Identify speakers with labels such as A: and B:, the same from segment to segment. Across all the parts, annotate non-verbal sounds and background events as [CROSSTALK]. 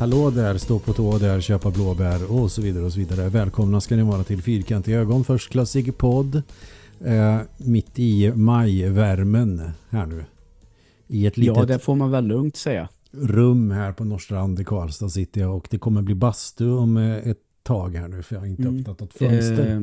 A: Hallå där, stå på tå där, köpa blåbär och så vidare och så vidare. Välkomna ska ni vara till Fyrkantiga ögon, förstklassig podd. Eh, mitt i majvärmen här nu. I ett litet
B: Ja, det får man väl lugnt säga.
A: rum här på Norrstrand i Karlstad sitter jag och det kommer bli bastu om eh, ett tag här nu för jag har inte
B: Mm.
A: öppnat något fönster.
B: Eh,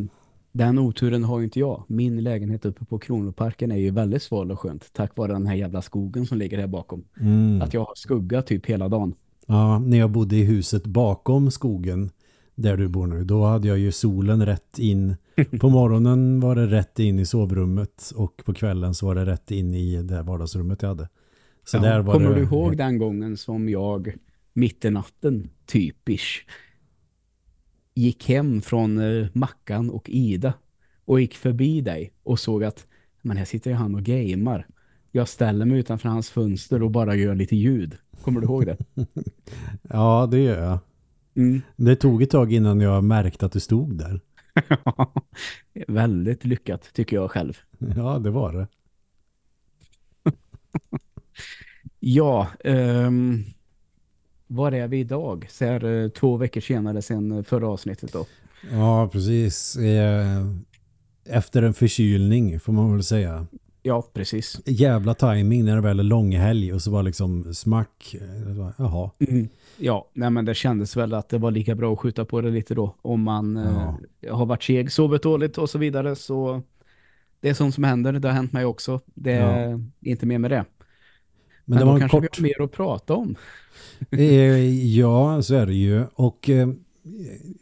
B: den oturen har ju inte jag. Min lägenhet uppe på Kronoparken är ju väldigt sval och skönt tack vare den här jävla skogen som ligger här bakom.
A: Mm.
B: Att jag har skugga typ hela dagen.
A: Ja, när jag bodde i huset bakom skogen där du bor nu, då hade jag ju solen rätt in. [LAUGHS] På morgonen var det rätt in i sovrummet och på kvällen så var det rätt in i det här vardagsrummet jag hade. Så
B: Ja,
A: där var
B: kommer
A: det...
B: du ihåg den gången som jag mitt i natten, typisch, gick hem från eh, Mackan och Ida och gick förbi dig och såg att men här sitter han och gamer. Jag ställer mig utanför hans fönster och bara gör lite ljud. Kommer du ihåg det? [LAUGHS]
A: Ja, det gör jag.
B: Mm.
A: Det tog ett tag innan jag märkte att du stod där. [LAUGHS]
B: Väldigt lyckat tycker jag själv. [LAUGHS]
A: Ja, det var det.
B: Ja, um, var är vi idag? Så här, eh, två veckor senare sen förra avsnittet då.
A: Ja, precis. Eh, Efter en förkylning får man väl säga.
B: Ja, precis.
A: Jävla timing när det väl är långhelg och så var liksom smack. Eh, Jaha.
B: Mm. Ja, nej men det kändes väl att det var lika bra att skjuta på det lite då. Om man eh, har varit seg, sovit dåligt och så vidare så det är sånt som händer. Det har hänt mig också. Det är inte mer med det.
A: Men,
B: Men,
A: det
B: då
A: var en
B: kanske
A: kort...
B: vi har mer att prata om. [LAUGHS]
A: Eh, ja, så är det ju. Och eh,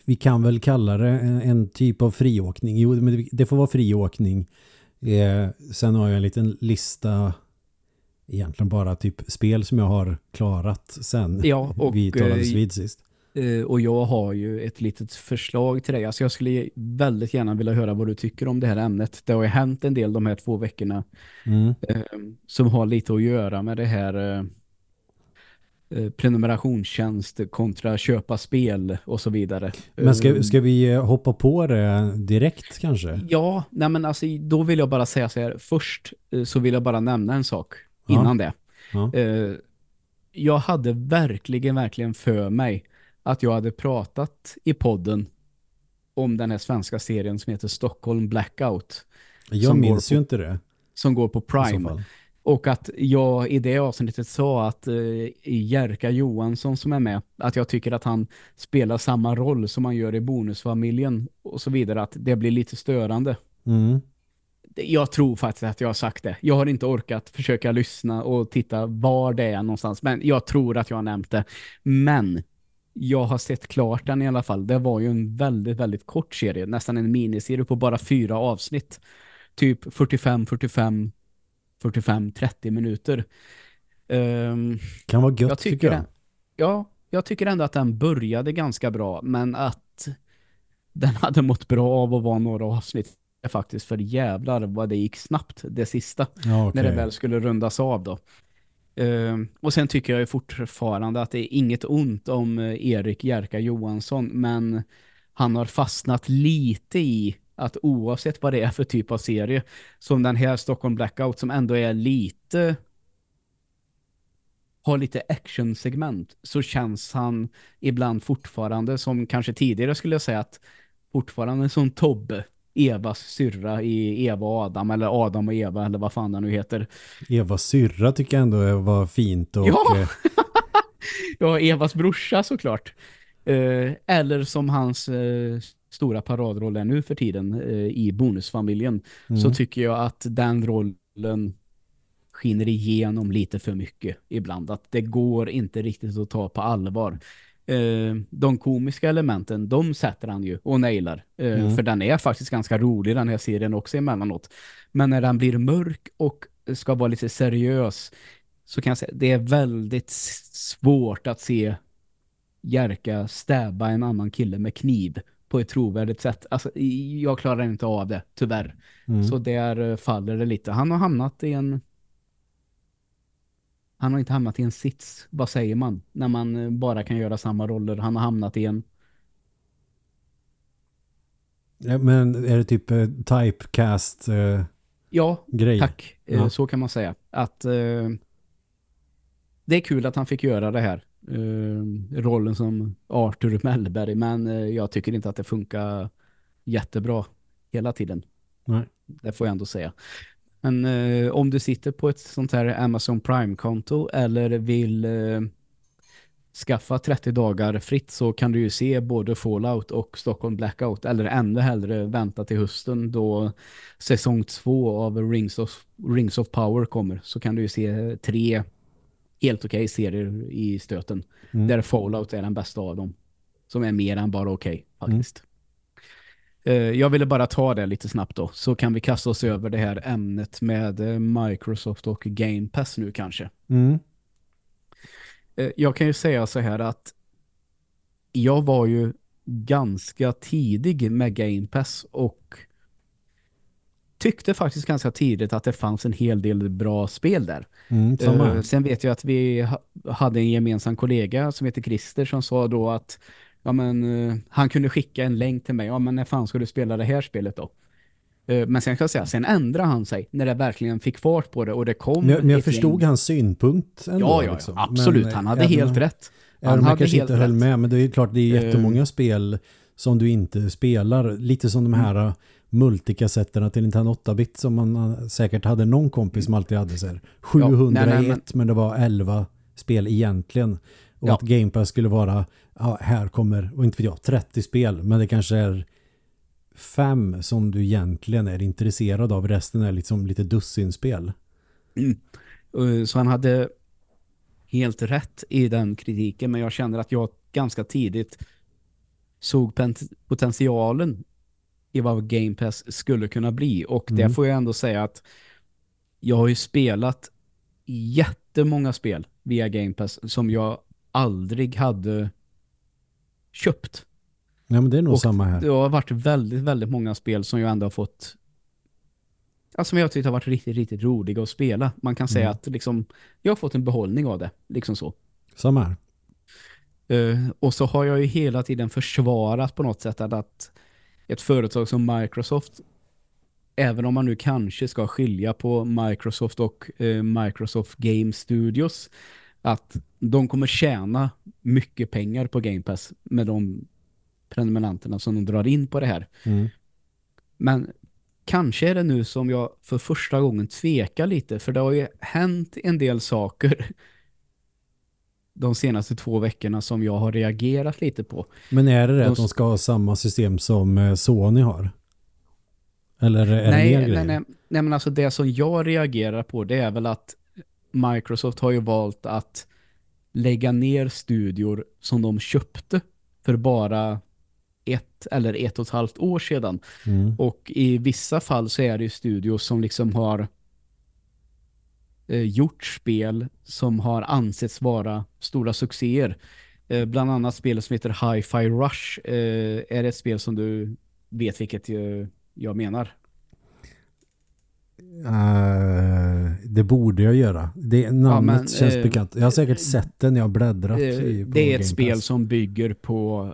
A: vi kan väl kalla det en, en typ av friåkning. Jo, men det får vara friåkning. Eh, sen har jag en liten lista egentligen bara typ spel som jag har klarat sen
B: Ja, och,
A: vi talades
B: eh,
A: vid sist.
B: Eh, och jag har ju ett litet förslag till dig. Alltså jag skulle väldigt gärna vilja höra vad du tycker om det här ämnet. Det har ju hänt en del de här två veckorna
A: Mm.
B: eh, som har lite att göra med det här eh, eh, prenumerationstjänst kontra köpa spel och så vidare.
A: Men ska,
B: Eh,
A: ska vi eh, hoppa på det direkt kanske?
B: Ja, nej men alltså då vill jag bara säga så här. Först eh, så vill jag bara nämna en sak
A: Ja.
B: innan det.
A: Ja.
B: Eh, jag hade verkligen, verkligen för mig att jag hade pratat i podden om den här svenska serien som heter Stockholm Blackout
A: Jag minns
B: går
A: ju
B: på-
A: inte det.
B: som går på Prime. Och att jag i det avsnittet sa att eh, Jerka Johansson som är med, att jag tycker att han spelar samma roll som han gör i Bonusfamiljen och så vidare, att det blir lite störande.
A: Mm.
B: Jag tror faktiskt att jag har sagt det. Jag har inte orkat försöka lyssna och titta var det är någonstans. Men jag tror att jag har nämnt det. Men jag har sett klart den i alla fall. Det var ju en väldigt, väldigt kort serie. Nästan en miniserie på bara fyra avsnitt. Typ 45, 45, 45, 30 minuter. Ehm,
A: Kan vara gött
B: jag
A: tycker,
B: tycker
A: jag.
B: den, ja, jag tycker ändå att den började ganska bra, men att den hade mått bra av att vara några avsnitt faktiskt för jävlar vad det gick snabbt det sista
A: Ja, okej.
B: när det väl skulle rundas av då. Ehm, och sen tycker jag ju fortfarande att det är inget ont om eh, Erik Jerka Johansson, men han har fastnat lite i att oavsett vad det är för typ av serie, som den här Stockholm Blackout som ändå är lite har lite actionsegment så känns han ibland fortfarande som kanske tidigare skulle jag säga att fortfarande som Tobbe Evas syrra i Eva och Adam eller Adam och Eva eller vad fan det nu heter.
A: Eva syrra tycker jag ändå var fint och
B: Ja!
A: eh, [LAUGHS]
B: Ja, Evas brorsa såklart. Eh, eller som hans eh, stora paradroll är nu för tiden eh, i Bonusfamiljen så tycker jag att den rollen skiner igenom lite för mycket ibland. Att det går inte riktigt att ta på allvar. Eh, de komiska elementen, de sätter han ju och nailar. Eh, För den är faktiskt ganska rolig den här serien också emellanåt. Men när den blir mörk och ska vara lite seriös så kan jag säga det är väldigt svårt att se Jerka stäba en annan kille med kniv på ett trovärdigt sätt. Alltså, jag klarar inte av det, tyvärr. Så där eh, faller det lite. Han har hamnat i en han har inte hamnat i en sits. Vad säger man? När man eh, bara kan göra samma roller. Han har hamnat i en
A: Ja, Men är det typ eh, typecast eh,
B: Ja,
A: grej?
B: tack.
A: Ja.
B: Så kan man säga. Att eh, det är kul att han fick göra det här. Eh, rollen som Arthur Mellberg men eh, jag tycker inte att det funkar jättebra hela tiden.
A: Nej.
B: Det får jag ändå säga. Men eh, om du sitter på ett sånt här Amazon Prime-konto eller vill eh, skaffa 30 dagar fritt så kan du ju se både Fallout och Stockholm Blackout eller ännu hellre vänta till hösten då säsong två av Rings of, Rings of Power kommer så kan du ju se tre helt okej okay serier i stöten mm. där Fallout är den bästa av dem som är mer än bara okej okay, faktiskt. Mm. Jag ville bara ta det lite snabbt då så kan vi kasta oss över det här ämnet med eh, Microsoft och Game Pass nu kanske.
A: Mm.
B: Eh, jag kan ju säga så här att jag var ju ganska tidig med Game Pass och tyckte faktiskt ganska tidigt att det fanns en hel del bra spel där.
A: Mm, uh,
B: sen vet jag att vi ha, hade en gemensam kollega som heter Christer som sa då att ja, men, uh, han kunde skicka en länk till mig. Ja, men när fan ska du spela det här spelet då? Uh, men sen kan jag säga, sen ändrade han sig när det verkligen fick fart på det och det kom...
A: Men, men jag förstod gäng. hans synpunkt ändå.
B: Ja, ja,
A: liksom.
B: absolut. Men, han hade även, helt rätt. Han
A: även
B: hade
A: kanske inte höll rätt. med, men det är klart det är jättemånga spel som du inte spelar. Lite som de mm. Multikassetterna till Nintendo 8-bit som man säkert hade någon kompis som alltid hade så här, 701 ja, nej, nej, men... men... det var 11 spel egentligen. Och ja. att Game Pass skulle vara, ja, här kommer, och inte vet jag, 30 spel. Men det kanske är fem som du egentligen är intresserad av. Resten är liksom lite dussinspel.
B: Mm. Så han hade helt rätt i den kritiken. Men jag känner att jag ganska tidigt såg potentialen i vad Game Pass skulle kunna bli. Och mm. det får jag ändå säga att jag har ju spelat jättemånga spel via Game Pass som jag aldrig hade köpt.
A: Ja, men det är nog
B: och
A: samma här.
B: Det har varit väldigt, väldigt många spel som jag ändå har fått som jag tyckte har varit riktigt, riktigt roliga att spela. Man kan säga mm. att liksom, jag har fått en behållning av det. Liksom så.
A: Samma här.
B: Uh, och så har jag ju hela tiden försvarat på något sätt att, att ett företag som Microsoft även om man nu kanske ska skilja på Microsoft och eh, Microsoft Game Studios att de kommer tjäna mycket pengar på Game Pass med de prenumeranterna som de drar in på det här.
A: Mm.
B: Men kanske är det nu som jag för första gången tvekar lite för det har ju hänt en del saker de senaste två veckorna som jag har reagerat lite på.
A: Men är det det de... att de ska ha samma system som eh, Sony har? Eller är
B: nej,
A: det mer
B: nej, nej, nej, men alltså det som jag reagerar på det är väl att Microsoft har ju valt att lägga ner studior som de köpte för bara ett eller ett och ett halvt år sedan.
A: Mm.
B: Och i vissa fall så är det ju studios som liksom har eh, gjort spel som har ansetts vara stora succéer. Eh, bland annat spel som heter Hi-Fi Rush eh, är ett spel som du vet vilket jag, jag menar.
A: Uh, det borde jag göra. Det, namnet ja, men, känns uh, bekant. Jag har säkert sett den när jag bläddrat.
B: I, det är ett spel som bygger på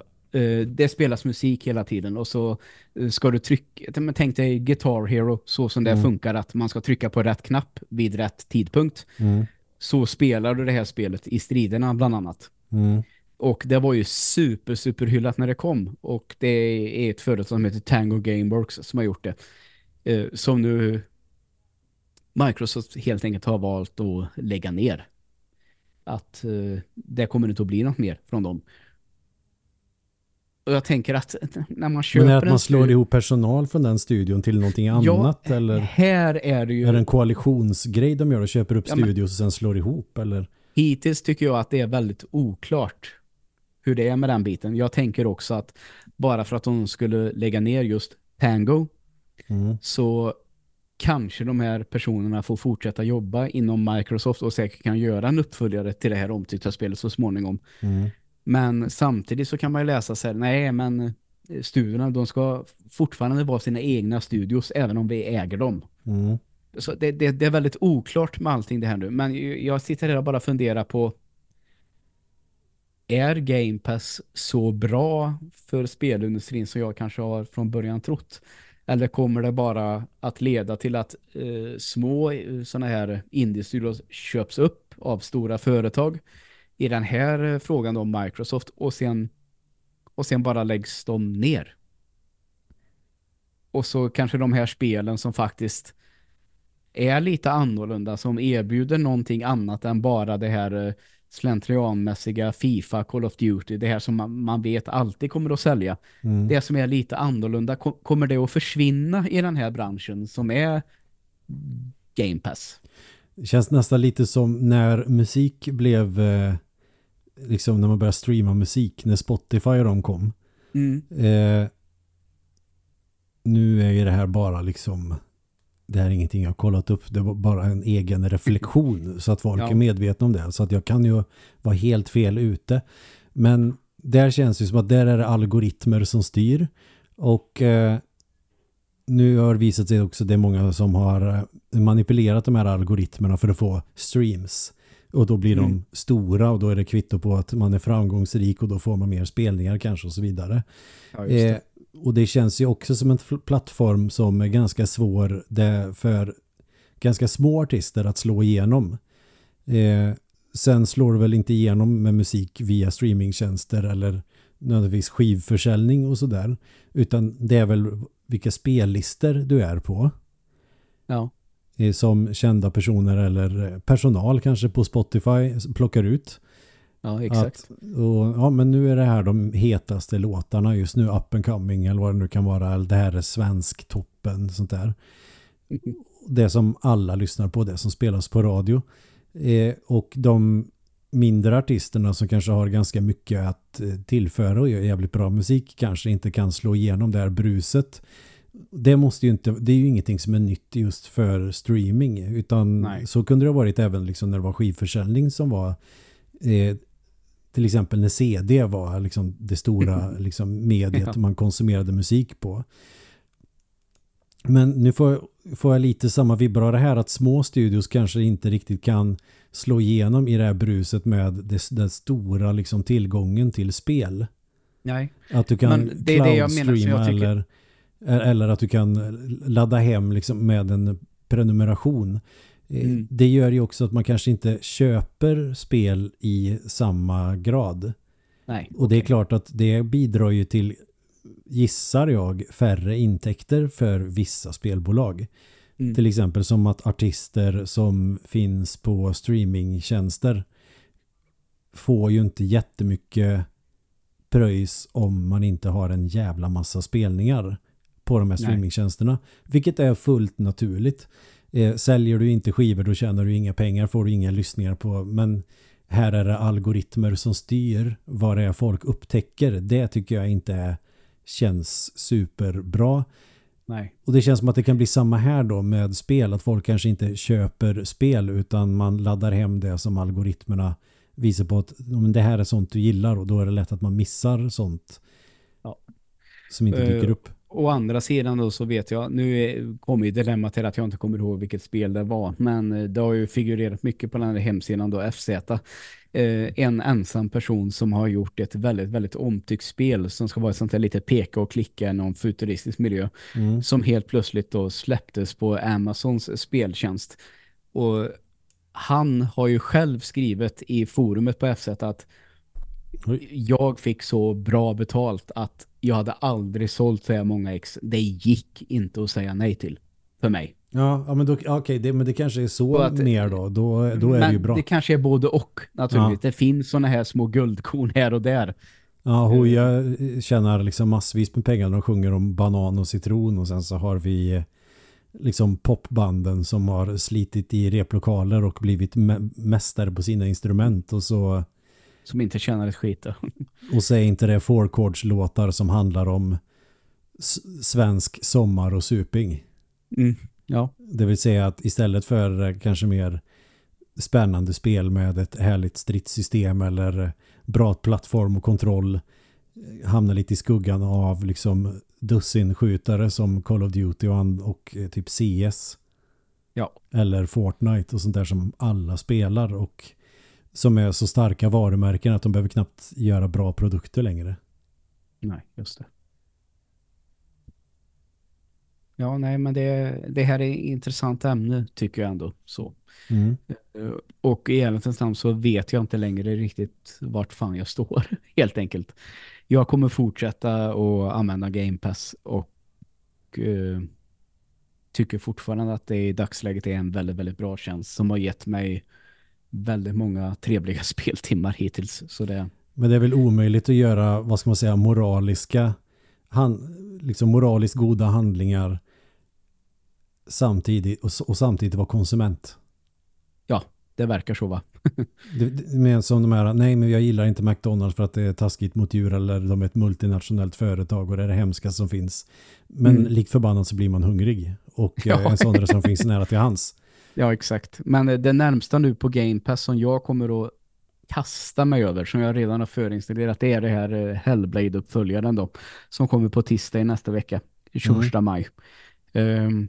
B: det spelas musik hela tiden och så uh, ska du trycka, men tänk dig Guitar Hero så som det mm. funkar att man ska trycka på rätt knapp vid rätt tidpunkt.
A: Mm.
B: Så spelar du det här spelet i striderna bland annat.
A: Mm.
B: Och det var ju super super hyllat när det kom och det är ett företag som heter Tango Gameworks som har gjort det. Uh, som nu Microsoft helt enkelt har valt att lägga ner. Att det kommer inte att bli något mer från dem. Och jag tänker att när man köper
A: Men är att man slår ihop personal från den studion till någonting annat?
B: Ja,
A: eller
B: här är det ju...
A: Är det en koalitionsgrej de gör och köper upp ja, studios och sen slår ihop? Eller?
B: Hittills tycker jag att det är väldigt oklart hur det är med den biten. Jag tänker också att bara för att de skulle lägga ner just Tango
A: mm.
B: så kanske de här personerna får fortsätta jobba inom Microsoft och säkert kan göra en uppföljare till det här omtyckta spelet så småningom.
A: Mm.
B: Men samtidigt så kan man ju läsa så här, nej men eh, studierna de ska fortfarande vara sina egna studios även om vi äger dem.
A: Mm.
B: Så det, det, det, är väldigt oklart med allting det här nu. Men jag sitter här och bara funderar på är Game Pass så bra för spelindustrin som jag kanske har från början trott? Eller kommer det bara att leda till att eh, små eh, sådana här indie-studios köps upp av stora företag? I den här eh, frågan om Microsoft och sen, och sen bara läggs de ner. Och så kanske de här spelen som faktiskt är lite annorlunda, som erbjuder någonting annat än bara det här eh, slentrianmässiga FIFA, Call of Duty, det här som man, man vet alltid kommer att sälja. Mm. Det som är lite annorlunda, kom, kommer det att försvinna i den här branschen som är Game Pass?
A: Det känns nästan lite som när musik blev eh, liksom när man började streama musik, när Spotify och de kom. Mm. Eh, nu är ju det här bara liksom det här är ingenting jag har kollat upp. Det var bara en egen reflektion så att folk ja. är medvetna om det. Så att jag kan ju vara helt fel ute. Men där känns det som att där är det algoritmer som styr. Och eh, nu har det visat sig också det är många som har eh, manipulerat de här algoritmerna för att få streams. Och då blir mm. de stora och då är det kvitto på att man är framgångsrik och då får man mer spelningar kanske och så vidare. Ja, eh, och det känns ju också som en plattform som är ganska svår för ganska små artister att slå igenom. Eh, sen slår det väl inte igenom med musik via streamingtjänster eller nödvändigtvis skivförsäljning och sådär. Utan det är väl vilka spellister du är på.
B: Ja.
A: Som kända personer eller personal kanske på Spotify plockar ut.
B: Ja, exakt.
A: Att, och, ja, men nu är det här de hetaste låtarna just nu, Up and Coming eller vad det nu kan vara. Eller det här är svensk toppen, sånt där. [LAUGHS] Det som alla lyssnar på, det som spelas på radio. Eh, och de mindre artisterna som kanske har ganska mycket att eh, tillföra och gör jävligt bra musik kanske inte kan slå igenom det här bruset. Det måste ju inte, det är ju ingenting som är nytt just för streaming utan Nej. så kunde det ha varit även liksom när det var skivförsäljning som var eh, till exempel när CD var liksom det stora [LAUGHS] liksom mediet ja. man konsumerade musik på. Men nu får, får jag lite samma vibbar av det här att små studios kanske inte riktigt kan slå igenom i det här bruset med det, den stora liksom tillgången till spel.
B: Nej.
A: Att du kan det är det jag menar, jag tycker... eller, eller att du kan ladda hem liksom med en prenumeration. Eh, mm. Det gör ju också att man kanske inte köper spel i samma grad.
B: Nej,
A: och det är klart att det bidrar ju till, gissar jag, färre intäkter för vissa spelbolag. Mm. Till exempel som att artister som finns på streamingtjänster får ju inte jättemycket pröjs om man inte har en jävla massa spelningar på de här streamingtjänsterna. Vilket är fullt naturligt. Eh, säljer du inte skivor då tjänar du inga pengar, får du inga lyssningar på. Men här är det algoritmer som styr vad det är folk upptäcker. Det tycker jag inte är, känns superbra.
B: Nej.
A: Och det känns som att det kan bli samma här då med spel. Att folk kanske inte köper spel utan man laddar hem det som algoritmerna visar på att men det här är sånt du gillar och då är det lätt att man missar sånt
B: ja.
A: som inte dyker
B: uh,
A: upp.
B: Å andra sidan då så vet jag, nu kommer ju dilemma till att jag inte kommer ihåg vilket spel det var, men eh, det har ju figurerat mycket på den här hemsidan då, FZ. Eh, en ensam person som har gjort ett väldigt, väldigt omtyckt spel som ska vara ett sånt här lite peka och klicka i någon futuristisk miljö mm. som helt plötsligt då släpptes på Amazons speltjänst. Och han har ju själv skrivit i forumet på FZ att jag fick så bra betalt att jag hade aldrig sålt så här många ex. Det gick inte att säga nej till för mig.
A: Ja, ja men då, okay, det, men det kanske är så att, mer då. Då, då är det ju bra.
B: det kanske är både och naturligtvis. Ja. Det finns sådana här små guldkorn här och där.
A: Ja, Hoja tjänar liksom massvis med pengar. De sjunger om banan och citron och sen så har vi liksom popbanden som har slitit i replokaler och blivit mästare på sina instrument och så
B: som inte tjänar ett skit. [LAUGHS]
A: och säg inte det four chords låtar som handlar om svensk sommar och suping.
B: Mm, ja.
A: Det vill säga att istället för kanske mer spännande spel med ett härligt stridssystem eller bra plattform och kontroll hamnar lite i skuggan av liksom dussinskjutare som Call of Duty och, och eh, typ CS.
B: Ja.
A: Eller Fortnite och sånt där som alla spelar och som är så starka varumärken att de behöver knappt göra bra produkter längre.
B: Nej, just det. Ja, nej, men det, det här är ett intressant ämne tycker jag ändå. Så.
A: Mm.
B: Eh, Och i ärlighetens namn så vet jag inte längre riktigt vart fan jag står, [LAUGHS] helt enkelt. Jag kommer fortsätta att använda Game Pass och eh, tycker fortfarande att det i dagsläget är en väldigt, väldigt bra tjänst som har gett mig väldigt många trevliga [LAUGHS] speltimmar hittills. Så det,
A: Men det är väl omöjligt att göra, vad ska man säga, moraliska han, liksom moraliskt goda handlingar samtidigt och, och samtidigt vara konsument.
B: ja, det verkar så va? [LAUGHS]
A: Men som de här, nej men jag gillar inte McDonalds för att det är taskigt mot djur eller de är ett multinationellt företag och det är det hemska som finns. Men
B: Mm.
A: likt förbannat så blir man hungrig och [LAUGHS]
B: Ja.
A: eh, en sån som finns nära till hans.
B: Ja, exakt. Men eh, det närmsta nu på Game Pass som jag kommer att kasta mig över, som jag redan har förinstallerat, det är det här eh, Hellblade-uppföljaren då, som kommer på tisdag i nästa vecka, 21 maj. Ehm,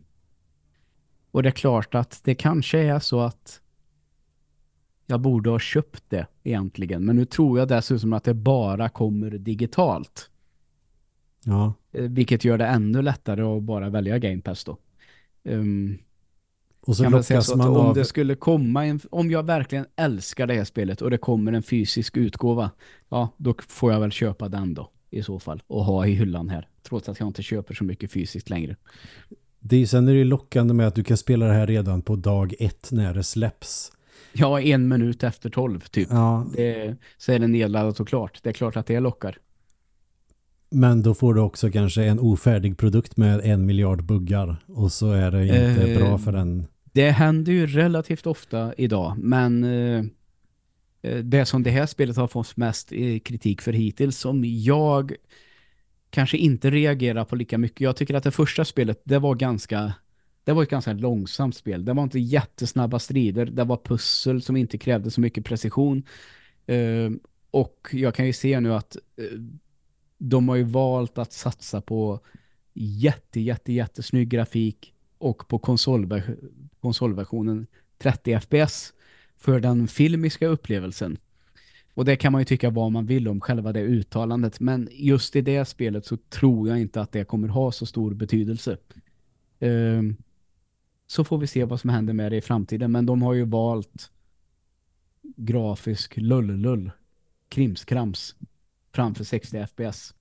B: och det är klart att det kanske är så att jag borde ha köpt det egentligen, men nu tror jag dessutom att det bara kommer digitalt.
A: Ja,
B: eh, Vilket gör det ännu lättare att bara välja Game Pass då. Ehm,
A: och så
B: kan man säga så att
A: man
B: om
A: av...
B: det skulle komma en, om jag verkligen älskar det här spelet och det kommer en fysisk utgåva, ja, då får jag väl köpa den då i så fall och ha i hyllan här. Trots att jag inte köper så mycket fysiskt längre.
A: Det är, sen är det lockande med att du kan spela det här redan på dag ett när det släpps.
B: Ja, en minut efter tolv typ.
A: Ja,
B: Det, så är det nedladdat och klart. Det är klart att det lockar.
A: Men då får du också kanske en ofärdig produkt med en miljard buggar och så är det inte
B: Eh,
A: bra för den.
B: Det händer ju relativt ofta idag, men eh, eh, det som det här spelet har fått mest eh, kritik för hittills, som jag kanske inte reagerar på lika mycket. Jag tycker att det första spelet, det var ganska det var ett ganska långsamt spel. Det var inte jättesnabba strider. Det var pussel som inte krävde så mycket precision. Eh, och jag kan ju se nu att eh, de har ju valt att satsa på jätte, jätte, jättesnygg grafik och på konsolver konsolversionen 30 FPS för den filmiska upplevelsen. Och det kan man ju tycka vad man vill om själva det uttalandet, men just i det spelet så tror jag inte att det kommer ha så stor betydelse. Um, så får vi se vad som händer med det i framtiden, men de har ju valt grafisk lullull, krimskrams framför 60 FPS.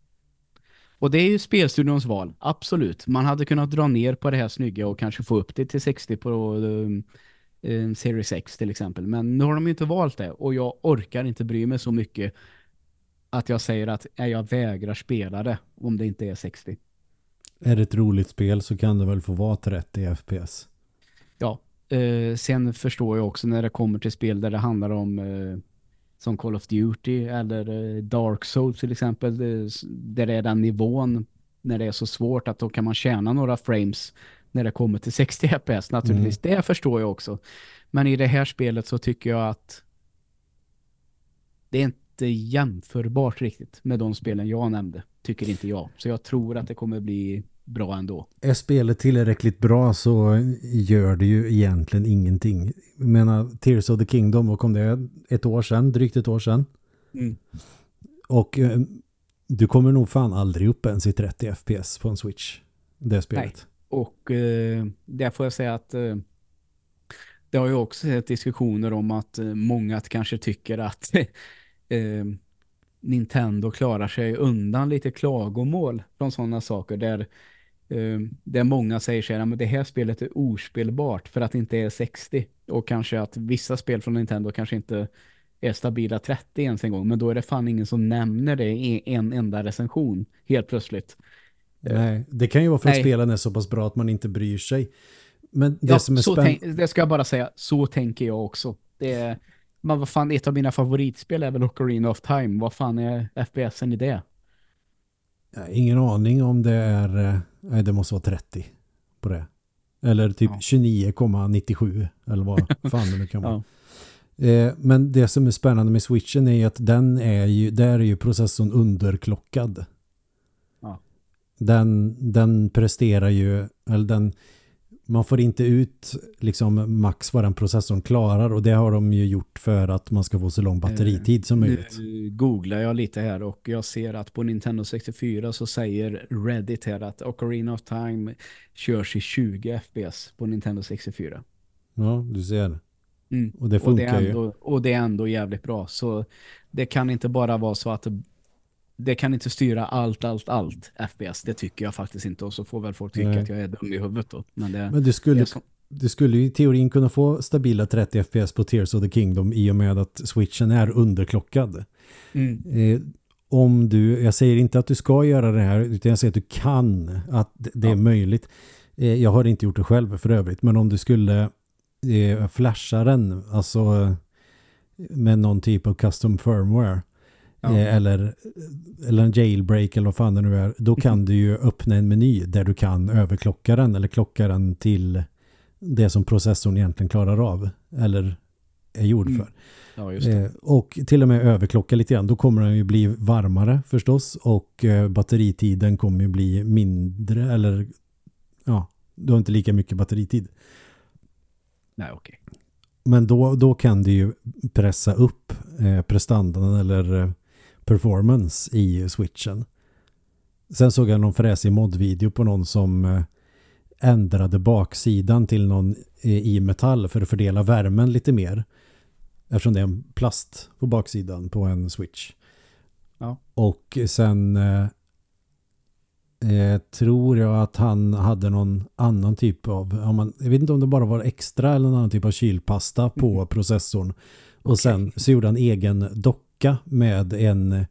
B: Och det är ju spelstudions val, absolut. Man hade kunnat dra ner på det här snygga och kanske få upp det till 60 på um, um, Series X till exempel. Men nu har de ju inte valt det och jag orkar inte bry mig så mycket att jag säger att jag vägrar spela det om det inte är 60.
A: Är det ett roligt spel så kan det väl få vara 30 FPS.
B: Ja, eh, sen förstår jag också när det kommer till spel där det handlar om eh, som Call of Duty eller eh, Dark Souls till exempel, där det är den nivån när det är så svårt att då kan man tjäna några frames när det kommer till [LAUGHS] 60 FPS naturligtvis. Det förstår jag också. Men i det här spelet så tycker jag att det är inte jämförbart riktigt med de spelen jag nämnde, tycker inte jag. Så jag tror att det kommer bli bra ändå.
A: Är spelet tillräckligt bra så gör det ju egentligen ingenting. Jag menar, Tears of the Kingdom, vad kom det? Ett år sedan, drygt ett år sedan.
B: Mm.
A: Och eh, du kommer nog fan aldrig upp ens i 30 FPS på en Switch. Det spelet.
B: Och eh, där får jag säga att eh, det har ju också sett diskussioner om att eh, många kanske tycker att [LAUGHS] eh, Nintendo klarar sig undan lite klagomål från sådana saker där, där många säger sig att det här spelet är ospelbart för att det inte är 60 och kanske att vissa spel från Nintendo kanske inte är stabila 30 ens en gång men då är det fan ingen som nämner det i en enda recension helt plötsligt.
A: Nej, det kan ju vara för att
B: Nej.
A: spelen är så pass bra att man inte bryr sig. Men det
B: Ja,
A: som är
B: så
A: spännande...
B: det ska jag bara säga. Så tänker jag också. Det är, men vad fan, ett av mina favoritspel är väl Ocarina of Time. Vad fan är FPSen i det?
A: Ingen aning om det är... Nej, det måste vara 30 på det. Eller typ
B: Ja.
A: 29,97 eller vad [LAUGHS] fan det nu kan vara.
B: Ja.
A: Eh, men det som är spännande med Switchen är att den är ju, där är ju processorn underklockad.
B: Ja.
A: Den, den presterar ju, eller den man får inte ut liksom max vad den processorn klarar och det har de ju gjort för att man ska få så lång batteritid som möjligt.
B: Nu googlar jag lite här och jag ser att på Nintendo 64 så säger Reddit här att Ocarina of Time körs i 20 FPS på Nintendo 64.
A: Ja, du ser.
B: Mm.
A: Och det funkar
B: och det, ändå,
A: ju.
B: och det är ändå jävligt bra. Så det kan inte bara vara så att det, kan inte styra allt, allt, allt FPS. Det tycker jag faktiskt inte. Och så får väl folk tycka
A: Nej.
B: att jag är dum i huvudet då. Men det,
A: Men du skulle,
B: som-
A: du skulle i teorin kunna få stabila 30 FPS på Tears of the Kingdom i och med att switchen är underklockad.
B: mm.
A: Eh, om du, jag säger inte att du ska göra det här utan jag säger att du kan, att det är
B: Ja.
A: möjligt. Eh, jag har inte gjort det själv för övrigt, men om du skulle eh, flasha den, alltså med någon typ av custom firmware
B: Ja.
A: eh, eller, eller en jailbreak eller vad fan det nu är, då kan du ju öppna en meny där du kan överklocka den eller klocka den till det som processorn egentligen klarar av eller är gjord
B: Mm.
A: för.
B: Ja, just det.
A: Eh, och till och med överklocka lite grann. Då kommer den ju bli varmare förstås och eh, batteritiden kommer ju bli mindre eller ja, du har inte lika mycket batteritid.
B: Nej, okej.
A: Men då, då kan du ju pressa upp eh, prestandan eller eh, performance i switchen. Sen såg jag någon fräsig modvideo på någon som eh, ändrade baksidan till någon eh, i metall för att fördela värmen lite mer. Eftersom det är en plast på baksidan på en switch.
B: Ja.
A: Och sen eh, eh, tror jag att han hade någon annan typ av, om man, jag vet inte om det bara var extra eller någon annan typ av kylpasta på
B: Mhm.
A: processorn. Och
B: Okej.
A: sen så gjorde han egen docka med en eh,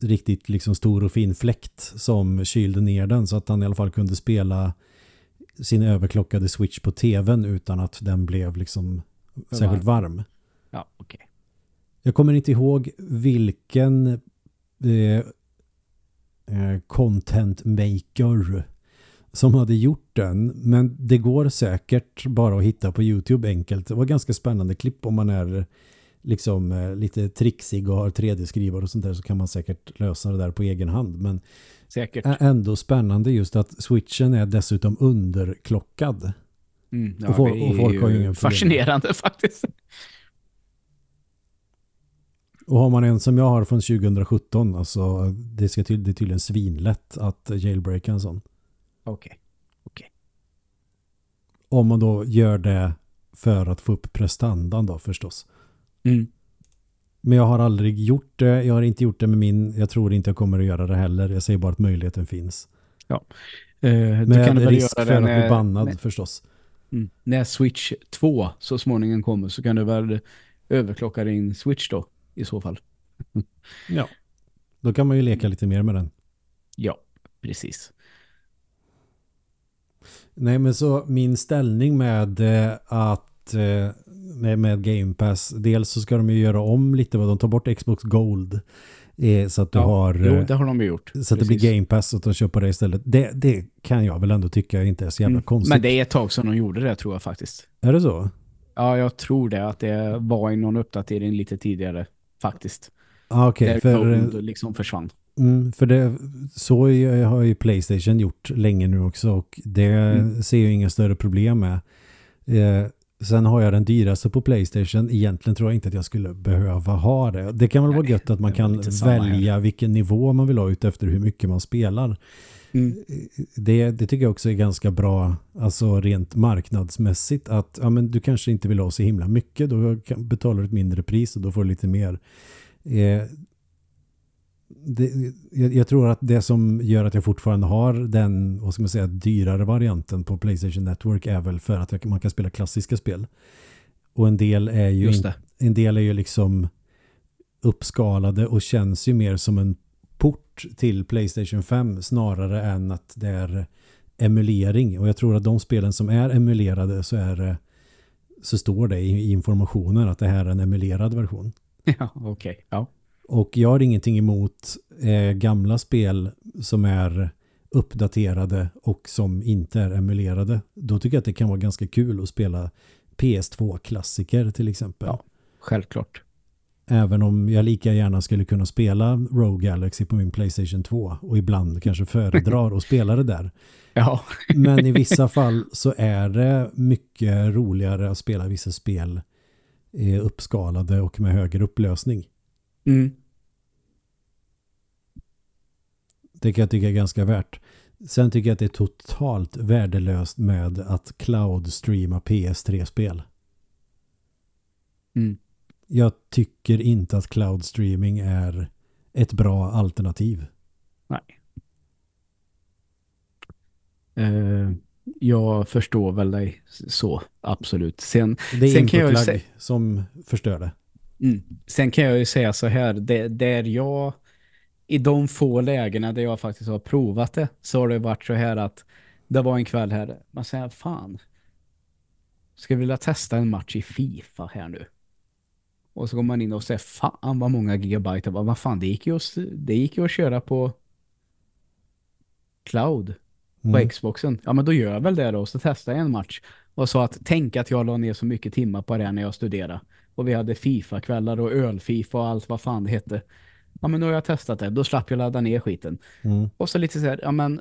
A: riktigt liksom stor och fin fläkt som kylde ner den så att han i alla fall kunde spela sin överklockade switch på tvn utan att den blev liksom
B: För
A: särskilt varm.
B: Ja, okej.
A: Jag kommer inte ihåg vilken eh, eh, content maker som hade gjort den. Men det går säkert bara att hitta på Youtube enkelt. Det var ganska spännande klipp om man är liksom eh, lite trixig och har 3D-skrivare och sånt där så kan man säkert lösa det där på egen hand. Men
B: Säkert.
A: ändå spännande just att switchen är dessutom underklockad.
B: Mm, ja,
A: och folk- och folk har ju problem.
B: Fascinerande [LAUGHS] faktiskt.
A: Och har man en som jag har från 2017, alltså det, ska till, det är tydligen svinlätt att jailbreaka en sån.
B: Okej.
A: Om man då gör det för att få upp prestandan då förstås.
B: Mm.
A: Men jag har aldrig gjort det, jag har inte gjort det med min, jag tror inte jag kommer att göra det heller. Jag säger bara att möjligheten finns.
B: Eh, du
A: Med
B: kan väl
A: risk
B: göra
A: för att bli
B: när,
A: bannad
B: när,
A: förstås.
B: mm, när Switch 2 så småningom kommer så kan du väl överklocka din Switch då i så fall. [LAUGHS]
A: Ja. Då kan man ju leka lite mer med den.
B: Ja, precis.
A: Nej men så min ställning med eh, att eh, med, med Game Pass, dels så ska de ju göra om lite vad de tar bort Xbox Gold eh, så att du
B: Ja,
A: har
B: Jo,
A: eh,
B: det har de gjort.
A: så att det blir. Game Pass och att de köper det istället. Det, det kan jag väl ändå tycka inte är så jävla
B: Mm.
A: konstigt.
B: Men det är ett tag sedan de gjorde det tror jag faktiskt.
A: Är det så?
B: Ja, jag tror det. Att det var i någon uppdatering lite tidigare faktiskt.
A: Ah, Okej,
B: Där
A: för, eh,
B: Gold liksom försvann.
A: mm, för det, så har ju Playstation gjort länge nu också och det
B: Mm.
A: ser jag inga större problem med. Eh, sen har jag den dyraste på Playstation. Egentligen tror jag inte att jag skulle behöva ha det. Det kan väl vara
B: Nej,
A: gött att man kan välja vilken nivå man vill ha ut efter hur mycket man spelar.
B: Mm.
A: Det, det tycker jag också är ganska bra, alltså rent marknadsmässigt att ja, men du kanske inte vill ha så himla mycket, då betalar du ett mindre pris och då får du lite mer. Eh, det, jag, jag tror att det som gör att jag fortfarande har den, vad ska man säga, dyrare varianten på Playstation Network är väl för att jag, man kan spela klassiska spel. Och en del är ju,
B: det.
A: en del är ju liksom uppskalade och känns ju mer som en port till Playstation 5 snarare än att det är emulering. Och jag tror att de spelen som är emulerade så är så står det i informationen att det här är en emulerad version. [LAUGHS]
B: Ja, okej. Ja.
A: Och jag har ingenting emot eh, gamla spel som är uppdaterade och som inte är emulerade. Då tycker jag att det kan vara ganska kul att spela PS2-klassiker till exempel.
B: Ja. Självklart.
A: Även om jag lika gärna skulle kunna spela Rogue Galaxy på min Playstation 2 och ibland kanske föredrar att spela det där. [LAUGHS]
B: Ja.
A: Men i vissa fall så är det mycket roligare att spela vissa spel uppskalade och med högre upplösning.
B: Mm.
A: Det kan jag tycka är ganska värt. Sen tycker jag att det är totalt värdelöst med att cloud-streama PS3-spel.
B: Mm.
A: Jag tycker inte att cloud streaming är ett bra alternativ.
B: Nej. Uh, jag förstår väl dig så, absolut. Sen,
A: det är
B: sen kan jag
A: säga, som förstör det.
B: Mm. Sen kan jag ju säga så här, det, där jag i de få lägena där jag faktiskt har provat det så har det varit så här att det var en kväll här, man säger fan ska vilja testa en match i FIFA här nu. Och så går man in och säger fan vad många gigabyte var. Vad fan, det gick ju att, det gick ju att köra på cloud på mm. Xboxen. Ja men då gör jag väl det då och så testar jag en match. Och så att tänka att jag la ner så mycket timmar på det när jag studerade. Och vi hade FIFA-kvällar och öl-FIFA och allt vad fan det hette. Ja men nu har jag testat det. Då slapp jag ladda ner skiten.
A: Mm.
B: Och så lite så här, ja men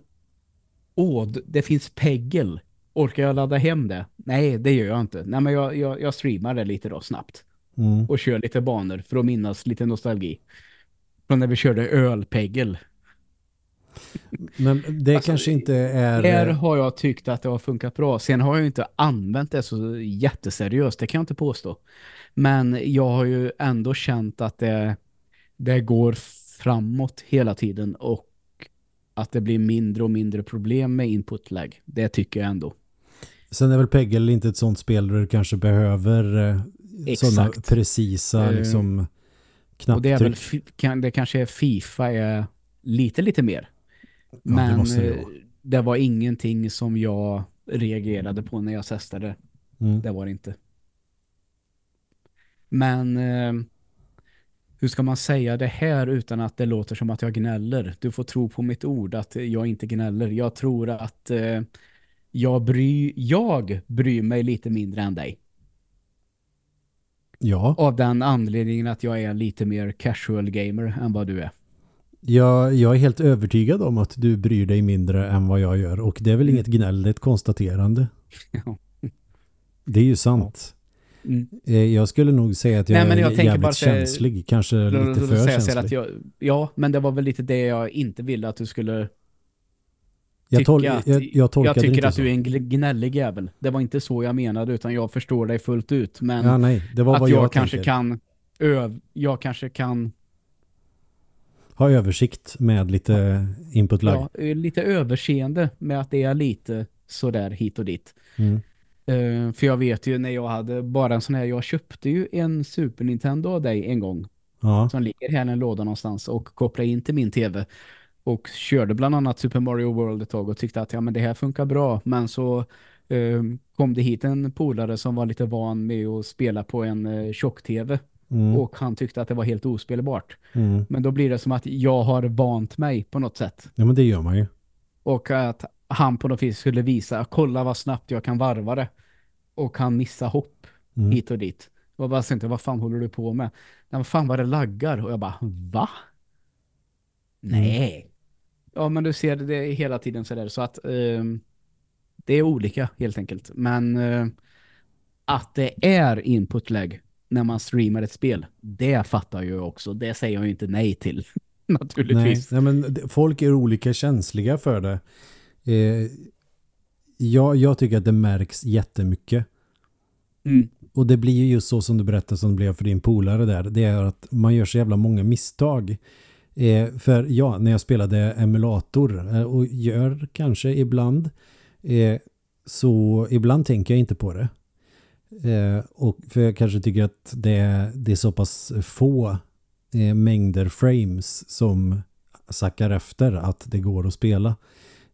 B: åh, det finns Peggle. Orkar jag ladda hem det? Nej, det gör jag inte. Nej men jag, jag, jag streamar det lite då snabbt.
A: Mm.
B: Och kör lite banor för att minnas lite nostalgi. Från när vi körde ölpegel.
A: Men det alltså, kanske inte är...
B: Här har jag tyckt att det har funkat bra. Sen har jag inte använt det så jätteseriöst, det kan jag inte påstå. Men jag har ju ändå känt att det, det går framåt hela tiden och att det blir mindre och mindre problem med input-lag. Det tycker jag ändå.
A: Sen är väl Peggle inte ett sånt spel där du kanske behöver eh, sådana precisa uh, liksom, knapptryck. Och
B: det, är väl, kan, det kanske är FIFA är lite, lite mer. Ja, Men det, det, eh, det, var ingenting som jag reagerade på när jag testade.
A: Mm.
B: Det var det inte. Men eh, hur ska man säga det här utan att det låter som att jag gnäller? Du får tro på mitt ord att jag inte gnäller. Jag tror att eh, jag, bry, jag bryr mig lite mindre än dig.
A: Ja.
B: Av den anledningen att jag är lite mer casual gamer än vad du är.
A: Ja, jag är helt övertygad om att du bryr dig mindre än vad jag gör. Och det är väl inget gnäll, det är ett konstaterande. [LAUGHS]
B: Ja.
A: Det är ju sant.
B: Mm.
A: Eh, jag skulle nog säga att jag Nej, men jag är jävligt känslig. Kanske lite för känslig. Att
B: jag, ja, men det var väl lite det jag inte ville att du skulle
A: jag, tol jag, jag, jag,
B: tycker att så. du är en gnällig jävel. Det var inte så jag menade utan jag förstår dig fullt ut. Men
A: ja, nej,
B: att jag,
A: jag
B: kanske
A: tänker.
B: kan öv jag kanske kan
A: ha översikt med lite input lag.
B: Ja, lite överseende med att det är lite sådär hit och dit.
A: Mm.
B: Uh, för jag vet ju när jag hade bara en sån här, jag köpte ju en Super Nintendo av dig en gång.
A: Ja.
B: Som ligger här i en låda någonstans och kopplade in till min tv och körde bland annat Super Mario World ett tag och tyckte att ja, men det här funkar bra. Men så eh, kom det hit en polare som var lite van med att spela på en eh, tjock-tv.
A: Mm.
B: Och han tyckte att det var helt ospelbart.
A: Mm.
B: Men då blir det som att jag har vant mig på något sätt.
A: Ja, men det gör man ju.
B: Och att han på något vis skulle visa, kolla vad snabbt jag kan varva det. Och han missa hopp mm. hit och dit. Och bara tänkte, vad fan håller du på med? Nej, vad fan var det laggar? Och jag bara, va? Mm. Nej. Ja, men du ser det hela tiden så där. Så att eh, det är olika helt enkelt. Men eh, att det är input-lag när man streamar ett spel, det fattar jag också. Det säger jag ju inte nej till. [LAUGHS] Naturligtvis.
A: Nej, nej, men folk är olika känsliga för det. Eh, jag, jag tycker att det märks jättemycket.
B: Mm.
A: Och det blir ju just så som du berättade som det blev för din polare där. Det är att man gör så jävla många misstag. Eh, för ja, när jag spelade emulator eh, och gör kanske ibland eh, så ibland tänker jag inte på det. Eh, och för jag kanske tycker att det, det är så pass få eh, mängder frames som sackar efter att det går att spela.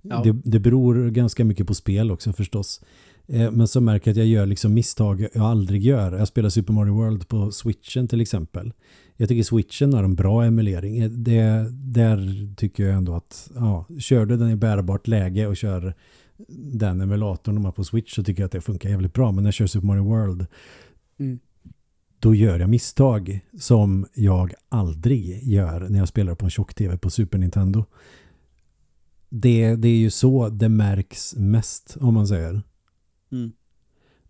A: Ja. Det, det beror ganska mycket på spel också förstås. Eh, men så märker jag att jag gör liksom misstag jag aldrig gör. Jag spelar Super Mario World på Switchen till exempel. Jag tycker Switchen har en bra emulering. Eh, det, där tycker jag ändå att ja, kör du den i bärbart läge och kör den emulatorn de har på Switch så tycker jag att det funkar jävligt bra. Men när jag kör Super Mario World
B: mm.
A: då gör jag misstag som jag aldrig gör när jag spelar på en tjock-tv på Super Nintendo. Det, det är ju så det märks mest om man säger.
B: Mm.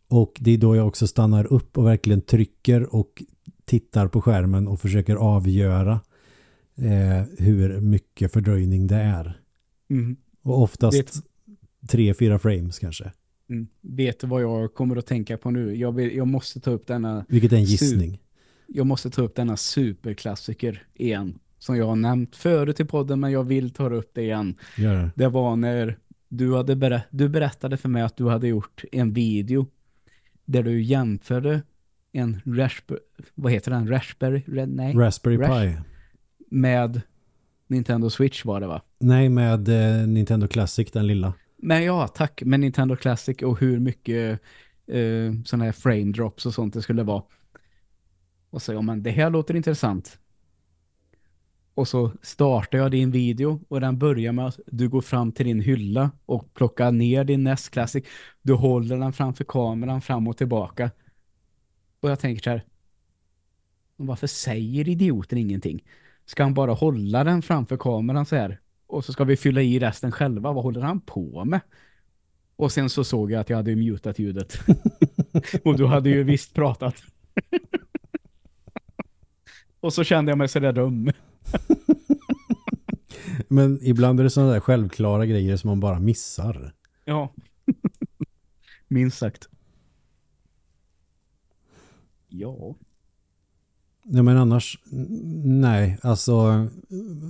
A: Och det är då jag också stannar upp och verkligen trycker och tittar på skärmen och försöker avgöra eh, hur mycket fördröjning det är.
B: Mm.
A: Och oftast
B: Vet-
A: tre, fyra frames kanske.
B: Mm. Vet du vad jag kommer att tänka på nu? Jag, vill, jag måste ta upp denna
A: Vilket är en gissning.
B: jag måste ta upp denna superklassiker igen. Som jag har nämnt förut i podden men jag vill ta upp det igen.
A: Gör det.
B: Var när du, hade berä du berättade för mig att du hade gjort en video där du jämförde en Raspberry, vad heter den? Raspberry? Nej.
A: Raspberry
B: Rash-
A: Pi.
B: Med Nintendo Switch var det va?
A: Nej, med eh, Nintendo Classic, den lilla.
B: Men ja, tack. Med Nintendo Classic och hur mycket eh, sådana här frame drops och sånt det skulle vara. Och så, ja men det här låter intressant. Och så startar jag din video och den börjar med att du går fram till din hylla och plockar ner din NES Classic. Du håller den framför kameran fram och tillbaka. Och jag tänker så här. Varför säger idioten ingenting? Ska han bara hålla den framför kameran så här? Och så ska vi fylla i resten själva. Vad håller han på med? Och sen så såg jag att jag hade mutat ljudet. [LAUGHS] och du hade ju visst pratat. [LAUGHS] och så kände jag mig så där dum. [LAUGHS]
A: Men ibland är det sådana där självklara grejer som man bara missar.
B: Ja. [LAUGHS] Minst sagt. Ja.
A: Nej men annars, nej, alltså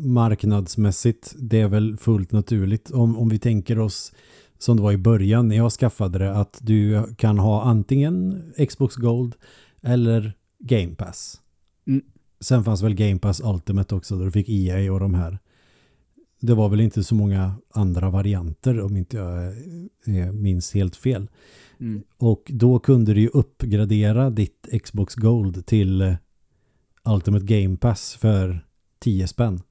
A: marknadsmässigt, det är väl fullt naturligt. Om, om vi tänker oss som det var i början när jag skaffade det, att du kan ha antingen Xbox Gold eller Game Pass.
B: Mm.
A: Sen fanns väl Game Pass Ultimate också, där du fick EA och de här. Det var väl inte så många andra varianter om inte jag eh, minns helt fel.
B: Mm.
A: Och då kunde du ju uppgradera ditt Xbox Gold till eh, Ultimate Game Pass för 10 spänn.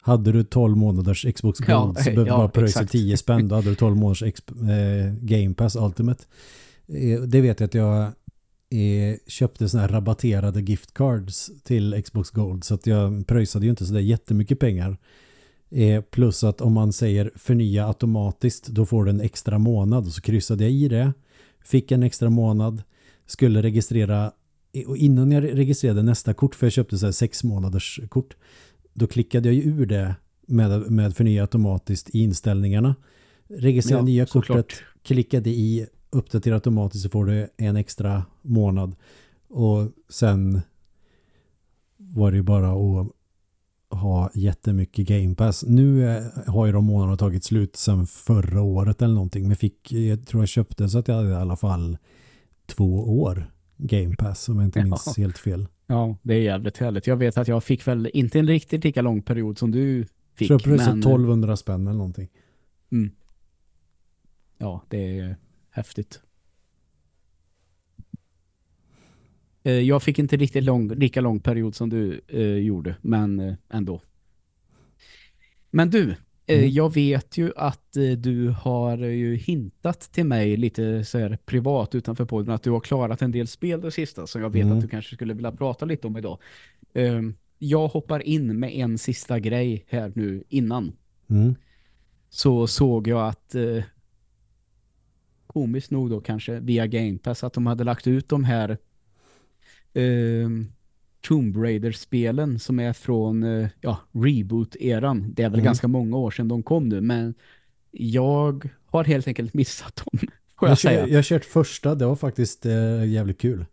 A: Hade du 12 månaders Xbox Gold
B: Ja,
A: så behövde du
B: ja,
A: bara pröjsa
B: exakt.
A: 10 spänn. Då hade du 12 månaders eh, Game Pass Ultimate. Eh, det vet jag att jag eh, köpte såna här rabatterade gift cards till Xbox Gold så att jag pröjsade ju inte så där jättemycket pengar. Eh, plus att om man säger förnya automatiskt då får du en extra månad och så kryssade jag i det. Fick en extra månad. Skulle registrera och innan jag registrerade nästa kort för jag köpte så här sex månaders kort då klickade jag ju ur det med, med förnya automatiskt i inställningarna. Registrera
B: Ja,
A: nya
B: såklart.
A: kortet, klickade i uppdatera automatiskt så får du en extra månad och sen var det ju bara att ha jättemycket Game Pass. Nu har ju de månaderna tagit slut sedan förra året eller någonting. Men fick, jag tror jag köpte så att jag hade i alla fall två år Game Pass om jag inte
B: Ja.
A: minns helt fel.
B: Ja, det är jävligt härligt. Jag vet att jag fick väl inte en riktigt lika lång period som du fick.
A: Jag pröjsade
B: men-
A: 1200 spänn eller någonting.
B: Mm. Ja, det är häftigt. Eh, Jag fick inte riktigt lång, lika lång period som du eh, gjorde, men eh, ändå. Men du, eh,
A: Mm.
B: jag vet ju att eh, du har ju hintat till mig lite så här privat utanför podden att du har klarat en del spel det sista som jag vet
A: Mm.
B: att du kanske skulle vilja prata lite om idag. Eh, jag hoppar in med en sista grej här nu innan
A: Mm.
B: så såg jag att eh, komiskt nog då kanske via Game Pass att de hade lagt ut de här eh, Tomb Raider-spelen som är från eh, ja, reboot-eran. Det är väl
A: Mm.
B: ganska många år sedan de kom nu, men jag har helt enkelt missat dem, [LAUGHS] får jag,
A: Jag,
B: säga.
A: jag har kört första, det var faktiskt eh, jävligt kul.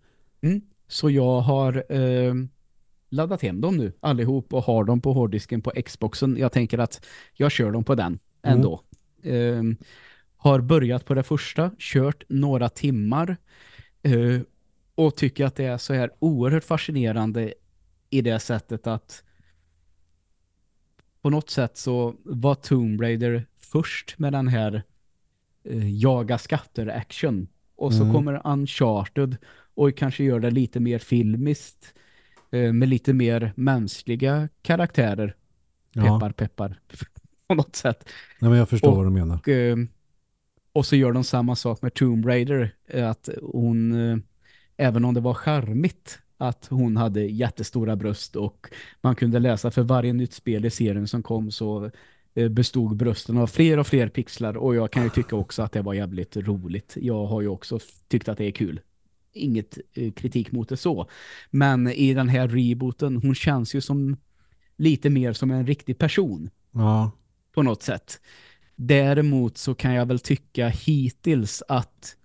B: Mm. Så jag har eh, laddat hem dem nu allihop och har dem på hårddisken på Xboxen. Jag tänker att jag kör dem på den ändå. Eh, har börjat på det första, kört några timmar eh, och tycker att det är så här oerhört fascinerande i det sättet att på något sätt så var Tomb Raider först med den här eh, jaga skatter-action. Och så
A: Mm.
B: kommer Uncharted och kanske gör det lite mer filmiskt eh, med lite mer mänskliga karaktärer.
A: Ja,
B: Peppar, peppar. [LAUGHS] på något sätt.
A: nej, men jag förstår
B: Och-
A: vad du menar.
B: Eh, och så gör de samma sak med Tomb Raider. eh, Att hon, eh, även om det var charmigt att hon hade jättestora bröst och man kunde läsa för varje nytt spel i serien som kom så eh, bestod brösten av fler och fler pixlar och jag kan ju tycka också att det var jävligt roligt. Jag har ju också tyckt att det är kul. Inget kritik mot det så. Men i den här rebooten, hon känns ju som lite mer som en riktig person.
A: Ja.
B: På något sätt. Däremot så kan jag väl tycka hittills att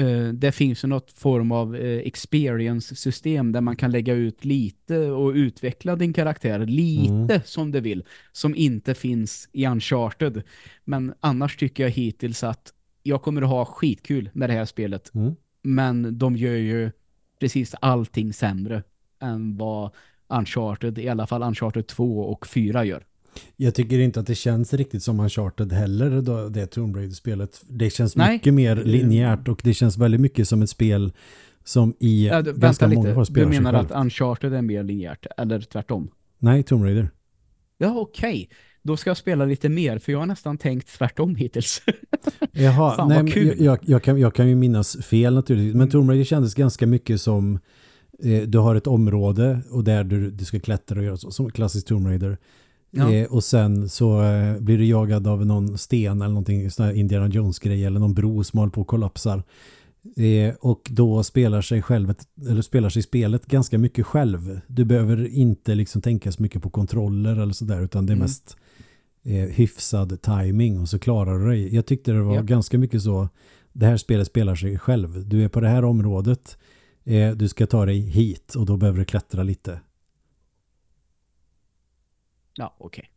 B: uh, det finns ju något form av uh, experience-system där man kan lägga ut lite och utveckla din karaktär lite mm. som du vill. Som inte finns i Uncharted. Men annars tycker jag hittills att jag kommer att ha skitkul med det här spelet. Mm. Men de gör ju precis allting sämre än vad Uncharted, i alla fall Uncharted 2 och 4 gör.
A: Jag tycker inte att det känns riktigt som Uncharted heller, då, det Tomb Raider-spelet. Det känns Nej. mycket mer linjärt och det känns väldigt mycket som ett spel som i ja, du, ganska lite. många spelar
B: Du menar att Uncharted är mer linjärt, eller tvärtom?
A: Nej, Tomb Raider.
B: Ja, okej. Okay. Då ska jag spela lite mer, för jag har nästan tänkt tvärtom hittills. [LAUGHS]
A: Jaha, Fan, nej, kul. Jag, jag, jag, kan, jag kan ju minnas fel naturligtvis. Men mm. Tomb Raider kändes ganska mycket som eh, du har ett område och där du, du ska klättra och göra så, som klassisk Tomb Raider. Ja. Eh, och sen så eh, blir du jagad av någon sten eller någonting, sån här Indiana Jones-grej eller någon bro som håller på att kollapsar. Eh, och då spelar sig själv eller spelar sig spelet ganska mycket själv. Du behöver inte liksom tänka så mycket på kontroller eller sådär utan det är mm. mest eh, hyfsad timing och så klarar du dig. Jag tyckte det var ja. ganska mycket så det här spelet spelar sig själv. Du är på det här området eh, du ska ta dig hit och då behöver du klättra lite.
B: Ja, okej.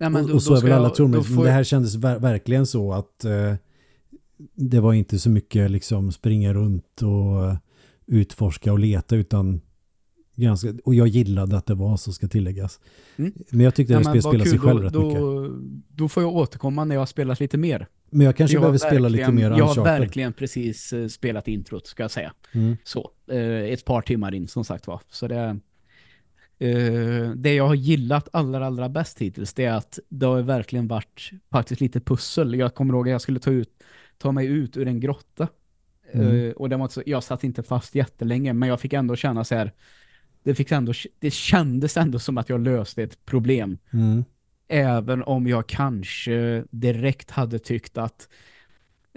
A: Okay. och, och så är väl alla tror men det här kändes ver verkligen så att eh, det var inte så mycket liksom springa runt och utforska och leta utan ganska, och jag gillade att det var så ska tilläggas. Mm. Men jag tyckte ja, det spelar sig själv då, rätt
B: då,
A: mycket.
B: Då får jag återkomma när jag har spelat lite mer.
A: Men jag kanske jag behöver spela lite mer
B: Jag har verkligen precis uh, spelat introt ska jag säga. Mm. Så, uh, ett par timmar in som sagt var. Så det Uh, det jag har gillat allra, allra bäst hittills det är att det har verkligen varit faktiskt lite pussel. Jag kommer ihåg att jag skulle ta, ut, ta mig ut ur en grotta. Mm. Uh, och det var så, jag satt inte fast jättelänge men jag fick ändå känna så här det, fick ändå, det kändes ändå som att jag löste ett problem. Mm. Även om jag kanske direkt hade tyckt att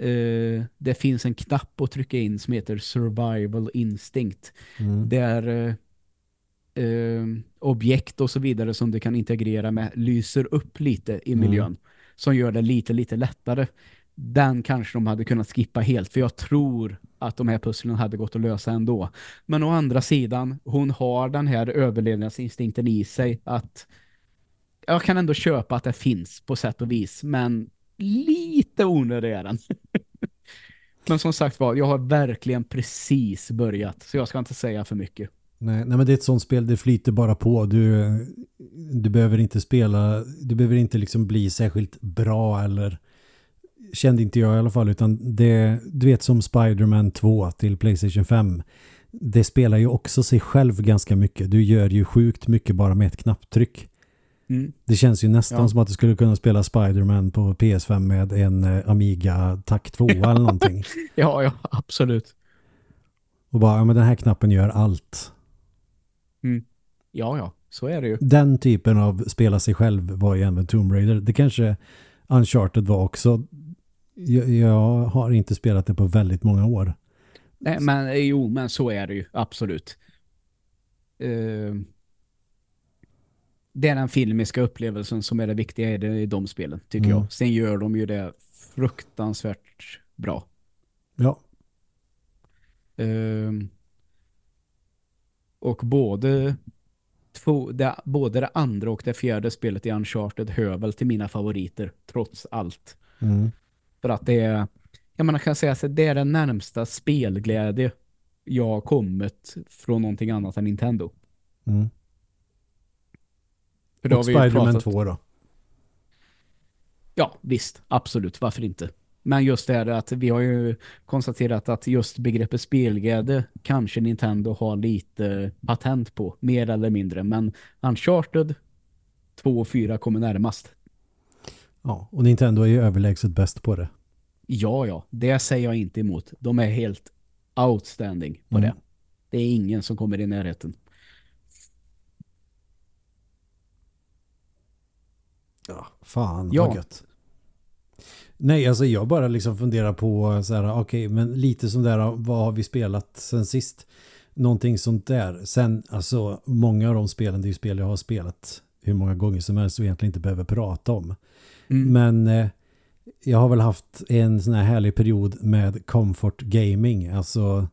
B: uh, det finns en knapp att trycka in som heter Survival Instinct. Mm. Där eh, objekt och så vidare som du kan integrera med lyser upp lite i mm. miljön. Mm. Som gör det lite, lite lättare. Den kanske de hade kunnat skippa helt. För jag tror att de här pusslen hade gått att lösa ändå. Men å andra sidan, hon har den här överlevnadsinstinkten i sig att jag kan ändå köpa att det finns på sätt och vis. Men lite onödig är den. [LAUGHS] men som sagt var, jag har verkligen precis börjat. Så jag ska inte säga för mycket.
A: Nej, nej, men det är ett sånt spel, det flyter bara på. Du, du behöver inte spela, du behöver inte liksom bli särskilt bra eller kände inte jag i alla fall, utan det, du vet som Spider-Man 2 till Playstation 5. Det spelar ju också sig själv ganska mycket. Du gör ju sjukt mycket bara med ett knapptryck. Mm. Det känns ju nästan ja. som att du skulle kunna spela Spider-Man på PS5 med en eh, Amiga TAC 2 eller [LAUGHS] någonting.
B: ja, ja, absolut.
A: Och bara, ja men den här knappen gör allt.
B: Mm. Ja, ja, så är det ju.
A: Den typen av spela sig själv var ju även Tomb Raider. Det kanske Uncharted var också. Jag, jag, har inte spelat det på väldigt många år.
B: Nej, men jo, men så är det ju, absolut. Uh, det är den filmiska upplevelsen som är det viktiga i, det, i de spelen, tycker mm. jag. Sen gör de ju det fruktansvärt bra.
A: Ja.
B: Uh, och både, två, det, både det andra och det fjärde spelet i Uncharted hör väl till mina favoriter, trots allt. Mm. För att det är, jag menar kan säga att det är den närmsta spelglädje jag har kommit från någonting annat än Nintendo.
A: Mm. För och Spider-Man 2 då?
B: Ja, visst. Absolut. Varför inte? Men just det här att vi har ju konstaterat att just begreppet spelglädje kanske Nintendo har lite patent på, mer eller mindre. Men Uncharted 2 och 4 kommer närmast.
A: Ja, och Nintendo är ju överlägset bäst på det.
B: Ja, ja. Det säger jag inte emot. De är helt outstanding på
A: Mm.
B: det. Det är ingen som kommer i närheten.
A: Ja, fan
B: Ja.
A: vad gött. Nej, alltså jag bara liksom funderar på så här, okej, men lite som där, vad har vi spelat sen sist? Någonting sånt där. Sen, alltså, många av de spelen, det är ju spel jag har spelat hur många gånger som helst och egentligen inte behöver prata om.
B: Mm.
A: Men eh, jag har väl haft en sån här härlig period med comfort gaming. Alltså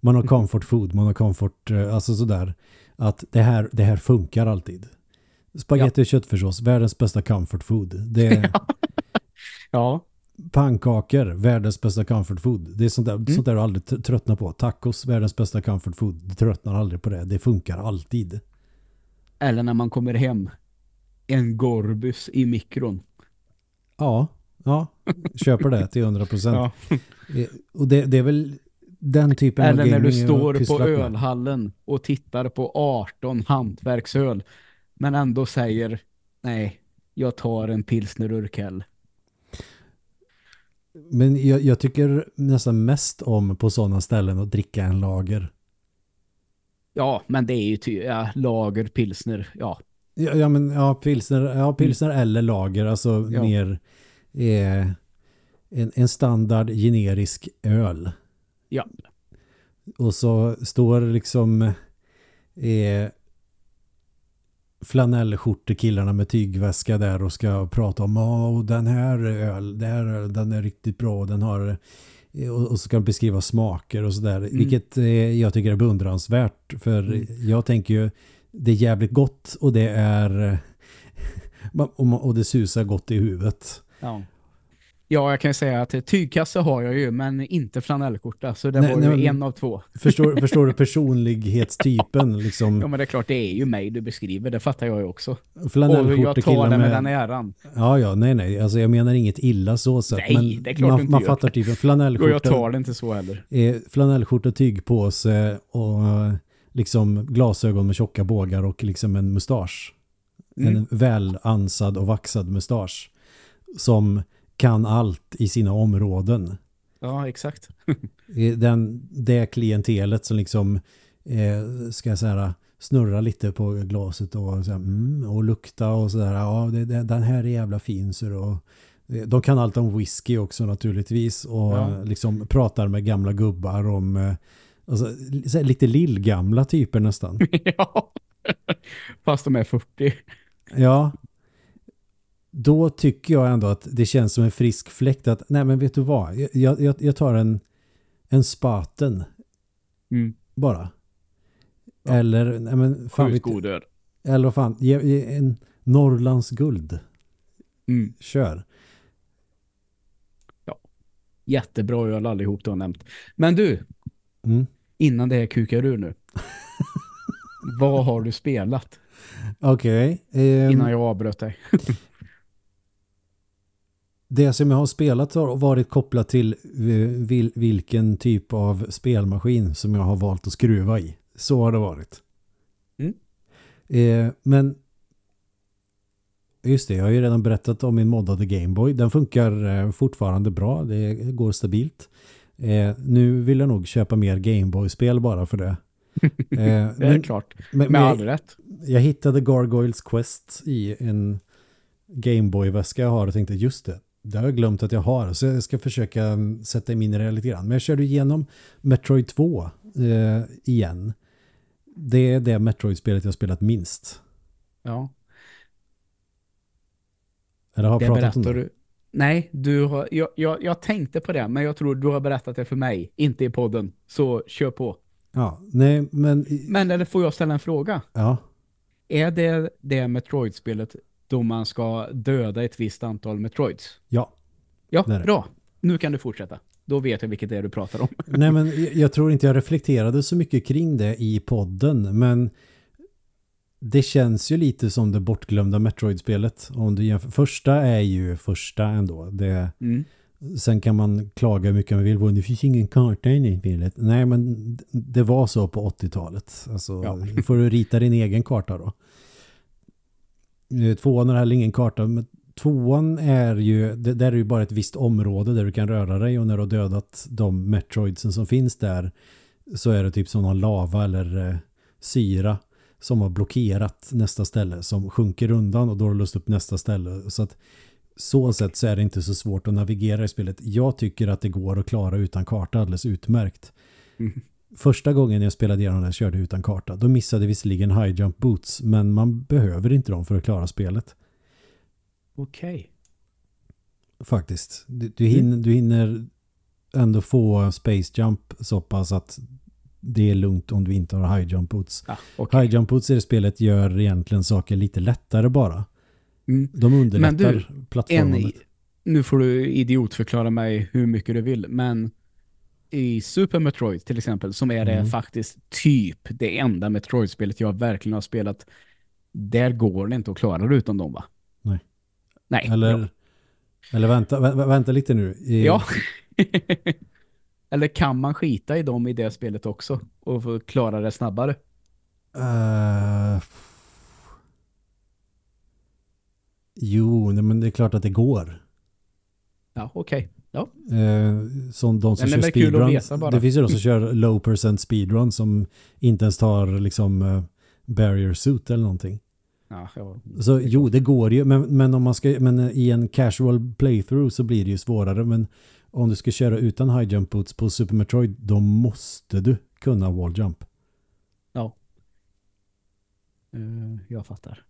A: man har comfort food, man har comfort, eh, alltså sådär. Att det här, det här funkar alltid. Spaghetti och köttfärssås, världens bästa comfort food. Det [LAUGHS]
B: Ja,
A: pannkakor, världens bästa comfort food. Det är sånt där,
B: Mm.
A: sånt där du aldrig tröttnar på. Tacos, världens bästa comfort food. Du tröttnar aldrig på det. Det funkar alltid.
B: eller när man kommer hem. En gorbus i mikron.
A: Ja, ja. Köper det till 100 procent.
B: Ja.
A: Och det, det är väl den typen av
B: Eller när
A: gaming
B: du
A: jag
B: står på ölhallen och tittar på 18 hantverksöl men ändå säger nej, jag tar en pilsner urkel.
A: Men jag, jag tycker nästan mest om på sådana ställen att dricka en lager.
B: Ja, men det är ju ty ja, lager, pilsner, ja.
A: Ja, ja men ja, pilsner, ja, pilsner eller lager. Alltså
B: Mm. Ja.
A: mer eh, en, en standard generisk öl.
B: Ja.
A: Och så står liksom eh, flanellskjortekillarna med tygväska där och ska prata om åh, den här öl, det här öl, den är riktigt bra. Den har och, och så de beskriva smaker och sådär.
B: Mm.
A: Vilket eh, jag tycker är beundransvärt. För
B: Mm.
A: jag tänker ju det är jävligt gott och det är [LAUGHS] och, och det susar gott i huvudet.
B: Ja. Ja, jag kan ju säga att tygkasse har jag ju, men inte flanellskjorta. Så det
A: Nej,
B: var
A: nej,
B: ju en av två.
A: Förstår, [LAUGHS] förstår du personlighetstypen? Liksom,
B: Ja, men det är klart, det är ju mig du beskriver. Det fattar jag ju också. Och jag tar det med
A: med,
B: den äran.
A: Ja, ja, nej, nej. Alltså jag menar inget illa så sett.
B: Nej,
A: men
B: det är klart
A: man,
B: inte
A: man
B: gör.
A: fattar typen
B: Och jag
A: flanellskjorta,
B: tar det inte så heller.
A: eh, flanellskjorta, tygpåse och liksom glasögon med tjocka bågar och liksom en mustasch.
B: Mm.
A: En välansad och vaxad mustasch som kan allt i sina områden.
B: Ja, exakt.
A: Den, det klientelet som liksom eh, ska jag säga snurra lite på glaset och, så här, mm, och lukta och sådär. Ja, det, det, den här är jävla fin. Så då, eh, de kan allt om whisky också naturligtvis och
B: Ja.
A: liksom pratar med gamla gubbar om eh, alltså, lite lillgamla typer nästan. [LAUGHS]
B: ja. Fast de är 40.
A: Ja. Då tycker jag ändå att det känns som en frisk fläkt att nej men vet du vad, jag, jag, jag tar en, en spaten
B: Mm.
A: bara.
B: Ja.
A: Eller, nej men fan vet, eller fan, ge, ge en Norrlands guld.
B: Mm.
A: Kör.
B: Jättebra öl allihop du har nämnt. Men du,
A: Mm.
B: innan det här kukar ur nu. [LAUGHS] vad har du spelat
A: Okej. ehm,
B: innan jag avbröt dig? [LAUGHS]
A: Det som jag har spelat har varit kopplat till vil, vilken typ av spelmaskin som jag har valt att skruva i. Så har det varit.
B: Mm.
A: Eh, men just det, jag har ju redan berättat om min moddade Gameboy. Den funkar eh, fortfarande bra. Det går stabilt. Eh, nu vill jag nog köpa mer Gameboy-spel bara för det. [LAUGHS] Eh,
B: Det är
A: men-
B: klart.
A: men-
B: Med all rätt.
A: jag hittade Gargoyles Quest i en Gameboy-väska jag har och tänkte just det, det har jag glömt att jag har. Så jag ska försöka mm, sätta in i det lite grann. Men jag körde igenom Metroid 2 eh, igen. Det är det Metroid-spelet jag spelat minst.
B: Ja.
A: Eller har
B: Det
A: jag pratat om det?
B: du. Nej, du har, jag, jag, jag tänkte på det, men jag tror du har berättat det för mig, inte i podden. Så kör på.
A: Ja, nej, men...
B: Men eller får jag ställa en fråga?
A: Ja,
B: Är det det Metroid-spelet då man ska döda ett visst antal Metroids?
A: ja.
B: Ja,
A: Det
B: bra. Nu kan du fortsätta. Då vet jag vilket det är du pratar om. [LAUGHS]
A: Nej men [LAUGHS] jag- tror inte jag reflekterade så mycket kring det i podden men det känns ju lite som det bortglömda Metroid-spelet. Om du jämför, första är ju första ändå. Det,
B: Mm.
A: sen kan man klaga hur mycket man vill på det finns ingen karta i det spelet. Nej men det var så på 80-talet. Alltså,
B: Ja.
A: får du rita din egen karta då. Tvåan har heller ingen karta men tvåan är ju, det, där är ju bara ett visst område där du kan röra dig och när du har dödat de Metroidsen som finns där så är det typ som någon lava eller eh, syra som har blockerat nästa ställe som sjunker undan och då har du lust upp nästa ställe. Så att så sätt så är det inte så svårt att navigera i spelet. Jag tycker att det går att klara utan karta alldeles utmärkt. Mm. Första gången jag spelade igenom det körde utan karta. Då missade visserligen high jump boots men man behöver inte dem för att klara spelet.
B: Okej. Okay.
A: Faktiskt. Du, du, mm. hinner, du hinner ändå få space jump så pass att det är lugnt om du inte har high jump boots.
B: Ah, okay.
A: High jump boots i det spelet gör egentligen saker lite lättare bara. Mm. De underlättar du, plattformandet.
B: nu får du idiotförklara mig hur mycket du vill, men i Super Metroid till exempel, som är det mm. faktiskt typ det enda Metroid-spelet jag verkligen har spelat, där går det inte att klara det utan dem va?
A: Nej.
B: Nej.
A: Eller, eller vänta, vä vänta lite nu.
B: I... Ja. [LAUGHS] eller kan man skita i dem i det spelet också och klara det snabbare?
A: Uh... Jo, men det är klart att det går.
B: Ja, okej. Okay. Ja.
A: Eh, som de som kör speedruns. Det finns ju de som kör low percent speedrun som inte ens tar liksom uh, barrier suit eller någonting.
B: Ja,
A: så jo, det går ju. Men, men, om man ska, men eh, i en casual playthrough så blir det ju svårare. Men om du ska köra utan high jump boots på Super Metroid då måste du kunna wall jump.
B: Ja. Uh, jag fattar.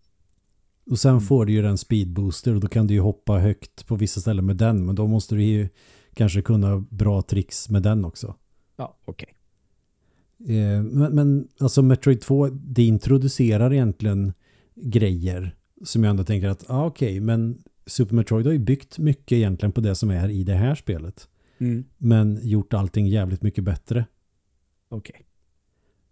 A: Och sen mm. får du ju den speedbooster och då kan du ju hoppa högt på vissa ställen med den. Men då måste du ju kanske kunna bra tricks med den också.
B: Ja, okej.
A: Okay. Eh, men, men alltså Metroid 2, det introducerar egentligen grejer som jag ändå tänker att, ah, okej, okay, men Super Metroid har ju byggt mycket egentligen på det som är i det här spelet.
B: Mm.
A: Men gjort allting jävligt mycket bättre.
B: Okej.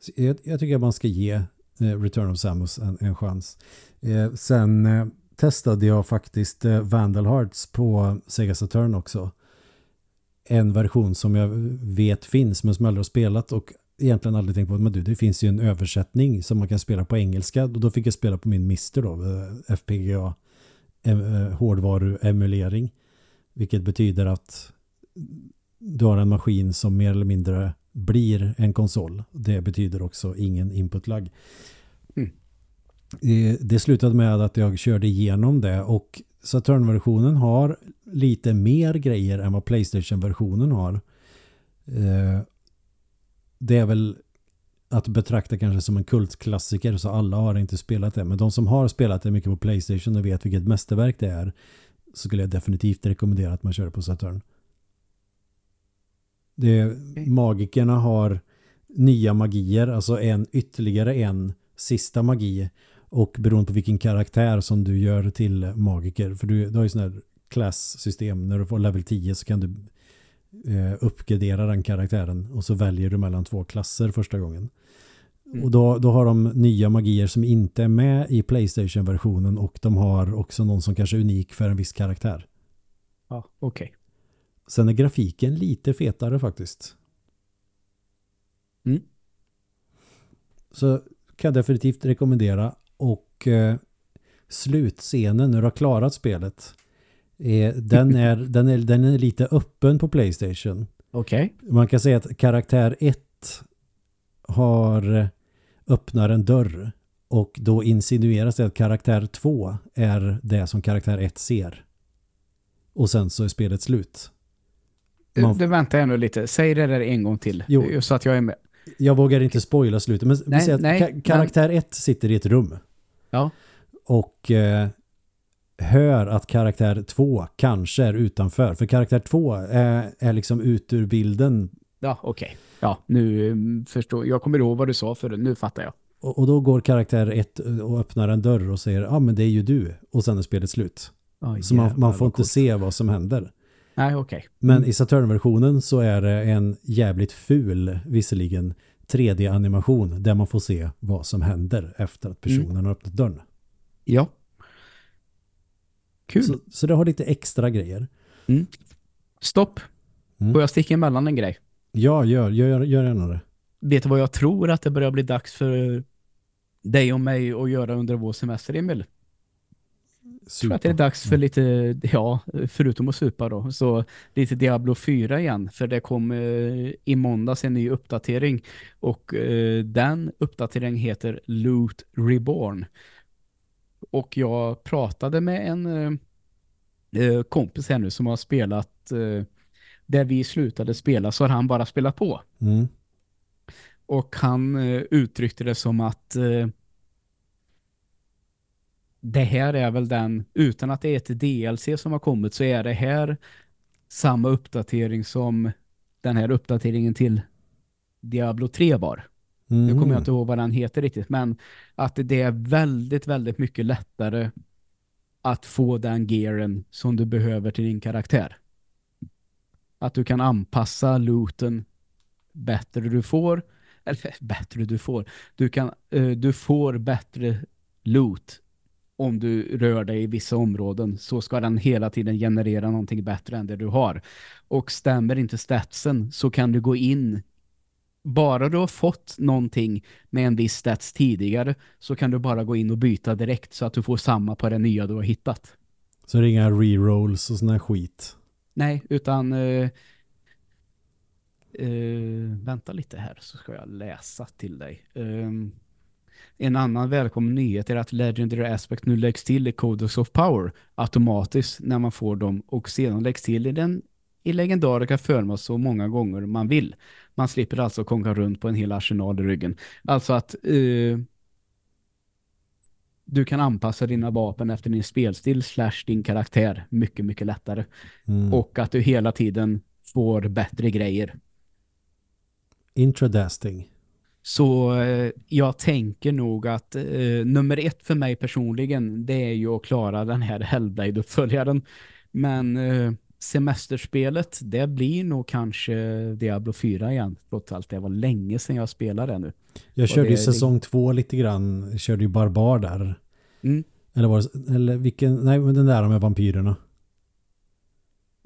A: Okay. Jag, jag, tycker att man ska ge Eh, Return of Samus en, en chans. Eh, sen eh, testade jag faktiskt eh, Vandal Hearts på Sega Saturn också. En version som jag vet finns men som jag aldrig har spelat och egentligen aldrig tänkt på men du, det finns ju en översättning som man kan spela på engelska och då fick jag spela på min Mister då, eh, FPGA eh, hårdvaruemulering vilket betyder att du har en maskin som mer eller mindre blir en konsol. Det betyder också ingen input lag. Mm. Det slutade med att jag körde igenom det och Saturn-versionen har lite mer grejer än vad Playstation-versionen har. Eh, det är väl att betrakta kanske som en kultklassiker så alla har inte spelat det. Men de som har spelat det mycket på Playstation och vet vilket mästerverk det är så skulle jag definitivt rekommendera att man kör på Saturn. Det, magikerna har nya magier, alltså en ytterligare en sista magi och beroende på vilken karaktär som du gör till magiker, för du, du har ju sån här klass-system, när du får level 10 så kan du eh, uppgradera den karaktären och så väljer du mellan två klasser första gången. Mm. Och då, då har de nya magier som inte är med i Playstation-versionen och de har också någon som kanske är unik för en viss karaktär.
B: Ja, okej. Okay.
A: Sen är grafiken lite fetare faktiskt.
B: Mm.
A: Så kan jag definitivt rekommendera. Och eh, slutscenen när du har klarat spelet eh, den, är, [LAUGHS] den, är, den är lite öppen på Playstation.
B: Okej.
A: Okay. Man kan säga att karaktär 1 har eh, öppnar en dörr och då insinueras det att karaktär 2 är det som karaktär 1 ser. Och sen så är spelet slut.
B: Man... Du, väntar jag nu lite. Säg det där en gång till. Jo. Så att jag är med.
A: Jag vågar inte spoila slutet. Men nej, säger att nej, karaktär 1 men... sitter i ett rum.
B: Ja.
A: Och eh, hör att karaktär 2 kanske är utanför. För karaktär 2 är, är liksom ut ur bilden.
B: Ja, okej. Okay. Ja, nu mm, förstår jag. kommer ihåg vad du sa för nu fattar jag.
A: Och, och då går karaktär 1 och öppnar en dörr och säger ja ah, men det är ju du. Och sen är spelet slut. Oh, så man, man får inte coolt. se vad som händer.
B: Nej, okej. Okay.
A: Men mm. i Saturn-versionen så är det en jävligt ful, visserligen, 3D-animation där man får se vad som händer efter att personen mm. har öppnat dörren.
B: Ja. Kul.
A: Så, så det har lite extra grejer.
B: Mm. Stopp. Mm. Får jag sticka emellan en grej?
A: Ja, gör, gör, gör gärna det.
B: Vet du vad jag tror att det börjar bli dags för dig och mig att göra under vår semester, Emil? Jag tror att det är dags för lite, ja, förutom att supa då, så lite Diablo 4 igen. För det kom eh, i måndags en ny uppdatering och eh, den uppdateringen heter Loot Reborn. Och jag pratade med en eh, eh kompis här nu som har spelat eh, där vi slutade spela så har han bara spelat på.
A: Mm.
B: Och han eh, uttryckte det som att det här är väl den, utan att det är ett DLC som har kommit så är det här samma uppdatering som den här uppdateringen till Diablo 3 var. Mm. Nu kommer jag inte ihåg vad den heter riktigt, men att det är väldigt, väldigt mycket lättare att få den gearen som du behöver till din karaktär. Att du kan anpassa looten bättre du får, eller [LAUGHS] bättre du får, du, kan, uh, du får bättre loot om du rör dig i vissa områden så ska den hela tiden generera någonting bättre än det du har. Och stämmer inte statsen så kan du gå in bara du har fått någonting med en viss stats tidigare så kan du bara gå in och byta direkt så att du får samma på det nya du har hittat.
A: Så det är inga rerolls och sån här skit?
B: Nej, utan uh, uh, vänta lite här så ska jag läsa till dig. Um, en annan välkommen nyhet är att Legendary Aspect nu läggs till i Codex of Power automatiskt när man får dem och sedan läggs till i den i legendariska förmån så många gånger man vill. Man slipper alltså konka runt på en hel arsenal i ryggen. Alltså att uh, du kan anpassa dina vapen efter din spelstil slash din karaktär mycket, mycket lättare. Mm. Och att du hela tiden får bättre grejer.
A: Intradasting.
B: Så eh, jag tänker nog att eh, nummer ett för mig personligen det är ju att klara den här Hellblade-uppföljaren. Men eh, semesterspelet det blir nog kanske Diablo 4 igen. Trots allt det var länge sedan jag spelade det nu.
A: Jag körde ju säsong två lite grann. Jag körde ju Barbar där.
B: Mm.
A: Eller var det, eller vilken, nej men den där med vampyrerna.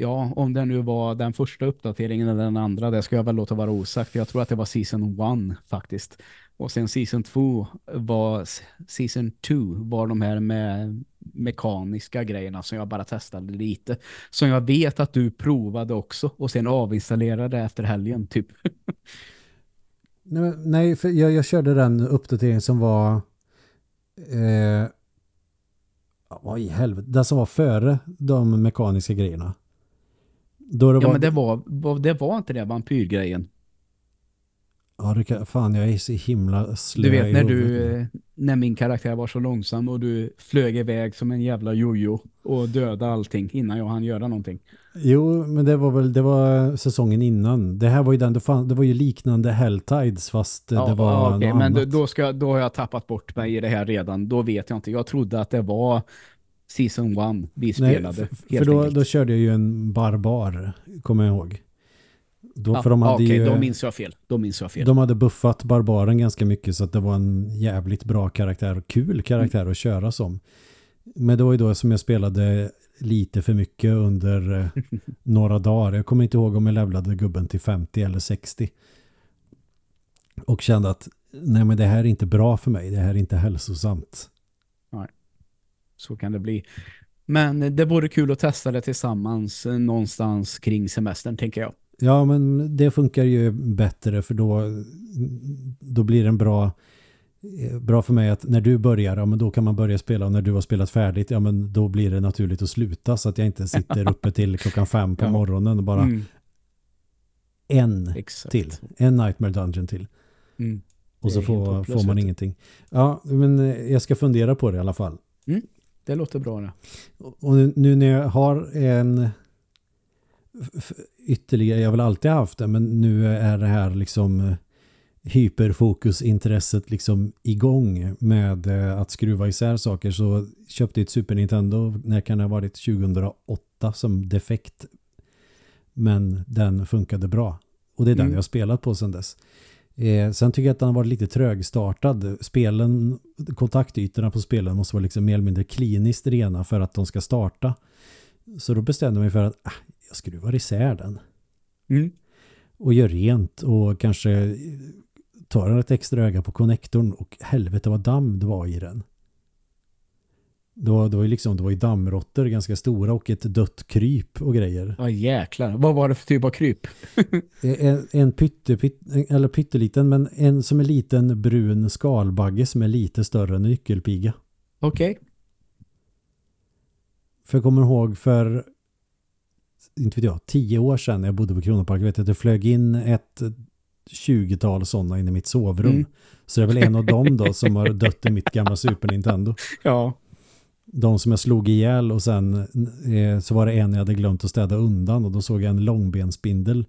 B: Ja, om det nu var den första uppdateringen eller den andra, det ska jag väl låta vara osagt. Jag tror att det var Season 1 faktiskt. Och sen Season 2 var Season 2 var de här med mekaniska grejerna som jag bara testade lite. Som jag vet att du provade också och sen avinstallerade efter helgen typ. [LAUGHS]
A: nej, nej, för jag, jag körde den uppdatering som var eh, vad i helvete, den som var före de mekaniska grejerna.
B: Då det ja, var... men det var, det var inte det vampyrgrejen.
A: Ja, det kan, fan jag är så himla slö
B: Du vet när du, när min karaktär var så långsam och du flög iväg som en jävla jojo och dödade allting innan jag hann göra någonting.
A: Jo, men det var väl det var säsongen innan. Det här var ju den, det, fan, det var ju liknande Helltides fast ja, det var ja, okay,
B: Men då, ska, då har jag tappat bort mig i det här redan. Då vet jag inte. Jag trodde att det var Season 1 vi spelade.
A: Nej, för då, då, körde jag ju en barbar, kommer jag ihåg.
B: Då, ja, för de hade okay, ju, då minns jag fel. Då minns jag fel.
A: De hade buffat barbaren ganska mycket så att det var en jävligt bra karaktär och kul karaktär mm. att köra som. Men det var ju då som jag spelade lite för mycket under eh, [LAUGHS] några dagar. Jag kommer inte ihåg om jag levlade gubben till 50 eller 60. Och kände att nej men det här är inte bra för mig. Det här är inte hälsosamt.
B: Så kan det bli. Men det vore kul att testa det tillsammans eh, någonstans kring semestern, tänker jag.
A: Ja, men det funkar ju bättre för då, då blir det en bra eh, bra för mig att när du börjar, ja men då kan man börja spela och när du har spelat färdigt, ja men då blir det naturligt att sluta så att jag inte sitter [LAUGHS] uppe till klockan fem på ja. morgonen och bara mm. en Exakt. till, en Nightmare Dungeon till.
B: Mm.
A: Och så får, får man ingenting. Ja, men eh, jag ska fundera på det i alla fall.
B: Mm. Det låter bra det.
A: Och nu när jag har en ytterligare, jag har väl alltid haft det, men nu är det här liksom eh, hyperfokusintresset liksom igång med eh, att skruva isär saker så köpte jag ett Super Nintendo när kan det ha varit 2008 som defekt men den funkade bra och det är den mm. jag har spelat på sedan dess. Eh, sen tycker jag att den har varit lite trögstartad. Spelen, kontaktytorna på spelen måste vara liksom mer eller mindre kliniskt rena för att de ska starta. Så då bestämde jag mig för att ah, jag skruvar isär den.
B: Mm.
A: Och gör rent och kanske tar ett extra öga på konnektorn och helvete vad damm det var i den. Det var, det var ju liksom, det var ju dammråttor ganska stora och ett dött kryp och grejer.
B: Ja jäklar, vad var det för typ av kryp? [LAUGHS]
A: en, en pytte, pytte, eller pytteliten, men en som är liten brun skalbagge som är lite större än nyckelpiga.
B: Okej. Okay.
A: För jag kommer ihåg för inte vet jag, tio år sedan när jag bodde på Kronopark, vet jag det flög in ett 20-tal sådana in i mitt sovrum. Mm. Så det är väl en av dem då [LAUGHS] som har dött i mitt gamla Super Nintendo.
B: Ja.
A: De som jag slog ihjäl och sen eh, så var det en jag hade glömt att städa undan och då såg jag en långbenspindel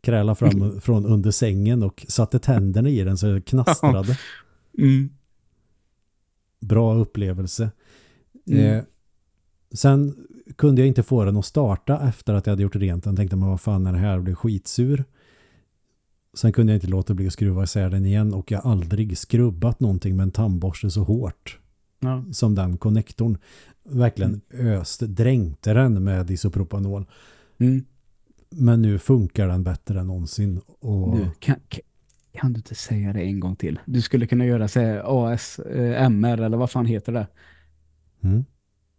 A: kräla fram från under sängen och satte tänderna i den så det knastrade. [LAUGHS]
B: Mm.
A: Bra upplevelse. Mm. Eh, sen kunde jag inte få den att starta efter att jag hade gjort rent den. Tänkte man, vad fan är det här? Jag blev skitsur. Sen kunde jag inte låta bli att skruva isär den igen och jag har aldrig skrubbat någonting med en tandborste så hårt
B: ja.
A: som den konnektorn. Verkligen mm. öst, dränkte den med isopropanol.
B: Mm.
A: Men nu funkar den bättre än någonsin. Och...
B: Du, kan, kan, du inte säga det en gång till? Du skulle kunna göra sig ASMR eller vad fan heter det?
A: Mm.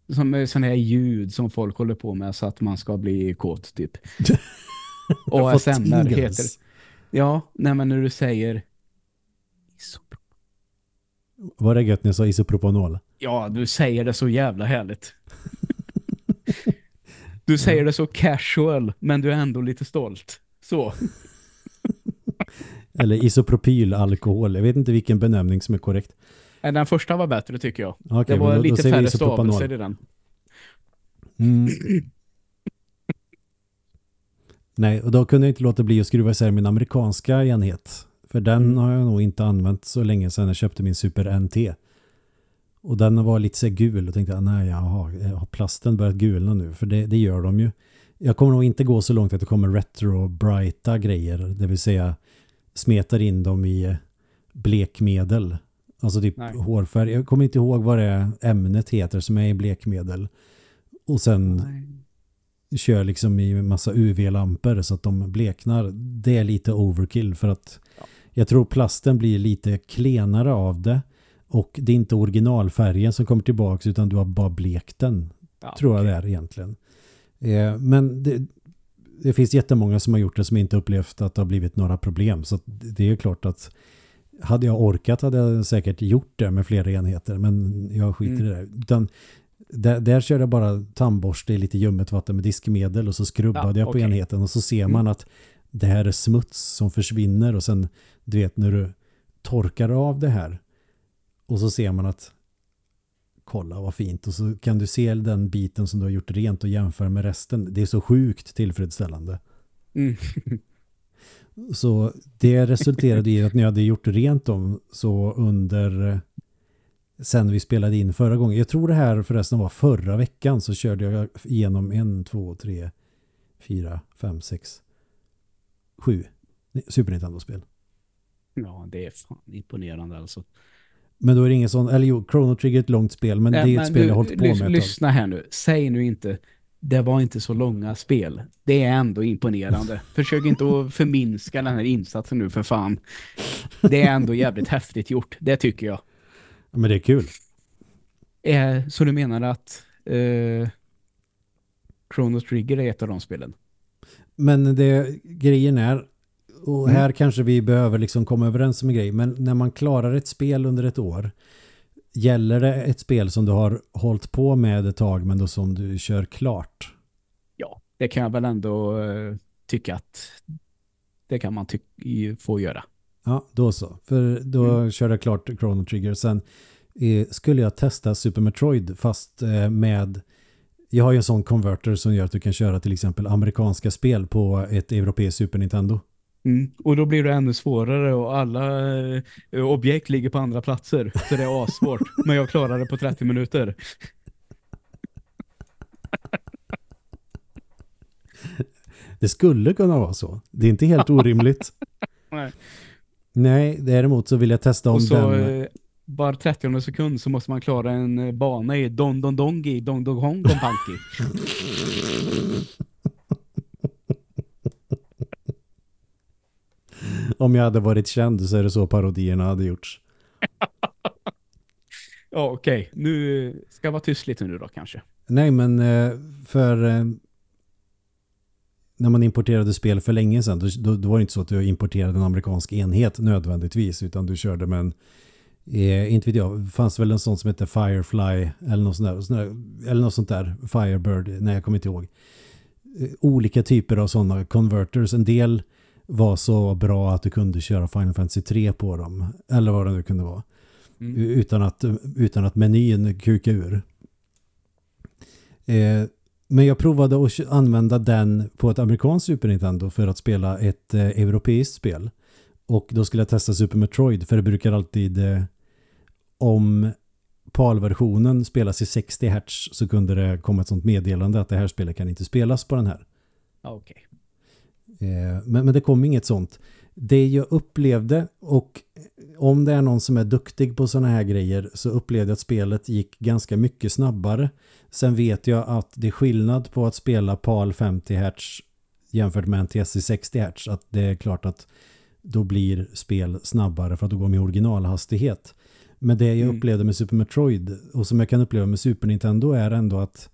B: Som sådana här ljud som folk håller på med så att man ska bli kåt typ. [LAUGHS] ASMR heter. Ja, nej men när du säger
A: isopropanol. Var det gött när jag sa isopropanol?
B: Ja, du säger det så jävla härligt. du säger det så casual, men du är ändå lite stolt. Så. [LAUGHS]
A: Eller isopropylalkohol. Jag vet inte vilken benämning som är korrekt.
B: Den första var bättre tycker jag.
A: Okay,
B: det var
A: då,
B: lite
A: då
B: färre stavelser i den.
A: Mm. [CLEARS THROAT] Nej, och då kunde jag inte låta bli att skruva isär min amerikanska enhet. För den mm. har jag nog inte använt så länge sedan jag köpte min Super NT. Och den var lite så gul och tänkte, nej, jaha, har plasten börjat gulna nu? För det, det gör de ju. Jag kommer nog inte gå så långt att det kommer retro-brighta grejer. Det vill säga smetar in dem i blekmedel. Alltså typ nej. hårfärg. Jag kommer inte ihåg vad det ämnet heter som är i blekmedel. Och sen nej. kör liksom i massa UV-lampor så att de bleknar. Det är lite overkill för att. Jag tror plasten blir lite klenare av det. Och det är inte originalfärgen som kommer tillbaka utan du har bara blekt den. Ja, tror jag okay. det är egentligen. Eh, men det, det finns jättemånga som har gjort det som inte upplevt att det har blivit några problem. Så det är klart att hade jag orkat hade jag säkert gjort det med flera enheter. Men jag skiter mm. i det. Utan där, där körde jag bara tandborste i lite ljummet vatten med diskmedel och så skrubbade ja, jag på okay. enheten och så ser mm. man att det här är smuts som försvinner och sen du vet när du torkar av det här och så ser man att kolla vad fint och så kan du se den biten som du har gjort rent och jämföra med resten. Det är så sjukt tillfredsställande.
B: Mm. [LAUGHS]
A: så det resulterade i att när jag hade gjort rent dem så under sen vi spelade in förra gången. Jag tror det här förresten var förra veckan så körde jag igenom en, två, tre, fyra, fem, sex, sju Super Nintendo-spel.
B: Ja, det är fan imponerande alltså.
A: Men då är det ingen sån, eller jo, Chrono Trigger är ett långt spel, men äh, det är ett spel du, jag har hållit på med.
B: Lyssna här nu, säg nu inte det var inte så långa spel. Det är ändå imponerande. [LAUGHS] Försök inte att förminska den här insatsen nu för fan. Det är ändå jävligt häftigt gjort, det tycker jag.
A: Men det är kul.
B: Eh, så du menar att eh, Chrono Trigger är ett av de spelen?
A: Men det, grejen är, och mm. här kanske vi behöver liksom komma överens om en grej, men när man klarar ett spel under ett år, gäller det ett spel som du har hållit på med ett tag men då som du kör klart?
B: Ja, det kan jag väl ändå uh, tycka att det kan man få göra.
A: Ja, då så. För då mm. körde jag klart Chrono Trigger. Sen eh, skulle jag testa Super Metroid fast eh, med... Jag har ju en sån konverter som gör att du kan köra till exempel amerikanska spel på ett europeiskt Super Nintendo.
B: Mm. Och då blir det ännu svårare och alla eh, objekt ligger på andra platser. Så det är assvårt. [LAUGHS] Men jag klarar det på 30 minuter.
A: Det skulle kunna vara så. Det är inte helt orimligt. [LAUGHS]
B: Nej.
A: Nej, däremot så vill jag testa om och så, den...
B: Eh, var 30 sekund så måste man klara en eh, bana i Don Don Dongi, Don Don Hong Don Panki. [LAUGHS] [LAUGHS]
A: om jag hade varit känd så är det så parodierna hade gjorts.
B: Ja, okej. Okay. Nu ska jag vara tyst lite nu då kanske.
A: Nej, men eh, för eh, när man importerade spel för länge sedan då, då, då, var det inte så att du importerade en amerikansk enhet nödvändigtvis utan du körde med en eh, inte vet jag, fanns väl en sån som heter Firefly eller något sånt där, sånt där eller något sånt där, Firebird, nej jag kommer inte ihåg. Eh, olika typer av sådana converters, en del var så bra att du kunde köra Final Fantasy 3 på dem eller vad det nu kunde vara. Mm. Utan, att, utan att menyn kuka ur. Eh, men jag provade att använda den på ett amerikanskt Super Nintendo för att spela ett eh, europeiskt spel. Och då skulle jag testa Super Metroid för det brukar alltid eh, om PAL-versionen spelas i 60 Hz så kunde det komma ett sånt meddelande att det här spelet kan inte spelas på den här.
B: Okej.
A: Okay. Eh, men, men det kom inget sånt. Det jag upplevde och om det är någon som är duktig på sådana här grejer så upplevde jag att spelet gick ganska mycket snabbare. Sen vet jag att det är skillnad på att spela PAL 50 Hz jämfört med en TSC 60 Hz. Att det är klart att då blir spel snabbare för att då går med originalhastighet. Men det jag mm. upplevde med Super Metroid och som jag kan uppleva med Super Nintendo är ändå att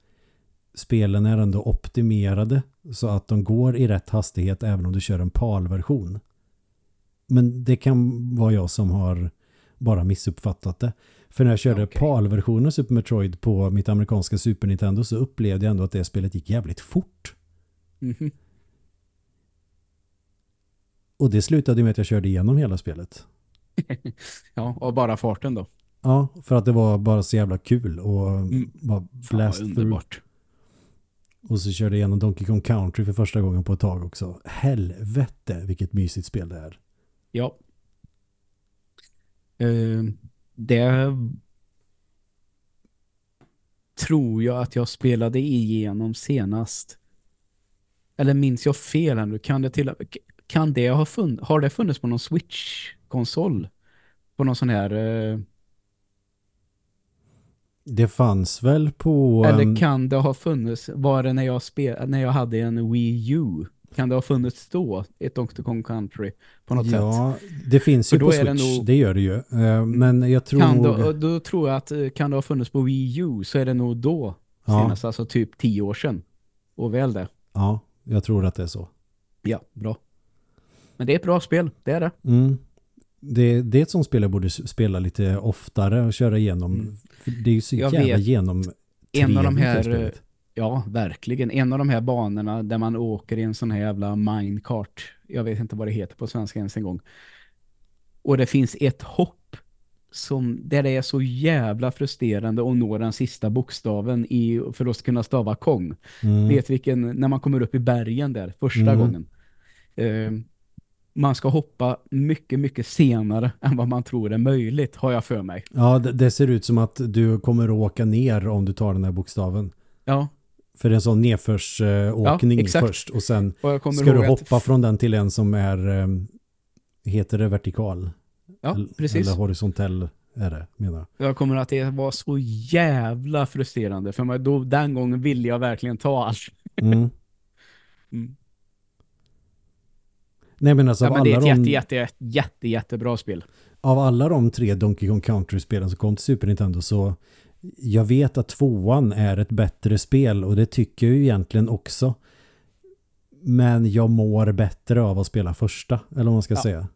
A: spelen är ändå optimerade så att de går i rätt hastighet även om du kör en PAL-version. Men det kan vara jag som har bara missuppfattat det. För när jag körde okay. PAL-versionen Super Metroid på mitt amerikanska Super Nintendo så upplevde jag ändå att det spelet gick jävligt fort. Mm -hmm. Och det slutade med att jag körde igenom hela spelet. [LAUGHS]
B: ja, och bara farten då.
A: Ja, för att det var bara så jävla kul och mm. bara blast Fan, underbart. Och så körde jag igenom Donkey Kong Country för första gången på ett tag också. Helvete, vilket mysigt spel det är.
B: Ja. Uh, det tror jag att jag spelade igenom senast. Eller minns jag fel nu? Kan det till kan det ha funnits, har det funnits på någon Switch-konsol? På någon sån här... Uh...
A: Det fanns väl på...
B: Eller kan det ha funnits, var det när jag, spel, när jag hade en Wii U? Kan det ha funnits då ett Donkey Kong Country på något
A: ja,
B: sätt?
A: Ja, det finns ju på Switch, det, nog, det, gör det ju. Uh, men jag tror
B: kan nog... Då, då tror jag att eh, kan det ha funnits på Wii U så är det nog då ja. senast, alltså typ tio år sedan. Och väl det.
A: Ja, jag tror att det är så.
B: Ja, bra. Men det är ett bra spel, det är det.
A: Mm. Det, det är ett sånt spel jag borde spela lite oftare och köra igenom. Mm. Det är ju så jag jävla vet, genom
B: en av de här Ja, verkligen. En av de här banorna där man åker i en sån här jävla minecart. Jag vet inte vad det heter på svenska ens en gång. Och det finns ett hopp som, där det är så jävla frustrerande att nå den sista bokstaven i, för att kunna stava Kong. Mm. Vet vilken, när man kommer upp i bergen där första mm. gången. Uh, man ska hoppa mycket, mycket senare [LAUGHS] än vad man tror är möjligt, har jag för mig.
A: Ja, det, det ser ut som att du kommer att åka ner om du tar den här bokstaven.
B: Ja.
A: För det är en sån nedförsåkning ja, först och sen och ska du hoppa att... från den till en som är eh, heter det vertikal?
B: Ja, precis.
A: Eller horisontell är det, menar
B: jag. Jag kommer att det var så jävla frustrerande för mig. Då, den gången ville jag verkligen ta allt. Mm. [LAUGHS]
A: mm. Nej men alltså
B: ja, men det är ett de, jätte, jätte, jätte, jättebra spel.
A: Av alla de tre Donkey Kong Country-spelen som kom till Super Nintendo så jag vet att tvåan är ett bättre spel och det tycker jag ju egentligen också. Men jag mår bättre av att spela första, eller vad man ska ja. säga.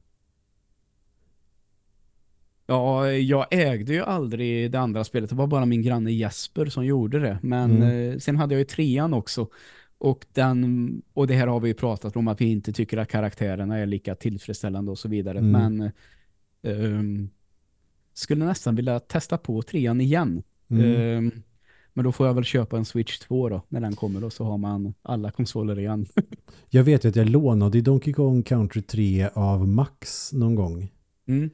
B: Ja, jag ägde ju aldrig det andra spelet. Det var bara min granne Jesper som gjorde det. Men mm. eh, sen hade jag ju trean också. Och, den, och det här har vi pratat om att vi inte tycker att karaktärerna är lika tillfredsställande och så vidare. Mm. Men um, skulle nästan vilja testa på trean igen. Mm. Um, men då får jag väl köpa en Switch 2 då, när den kommer och så har man alla konsoler igen. [LAUGHS]
A: jag vet ju att jag lånade Donkey Kong Country 3 av Max någon gång. Mm.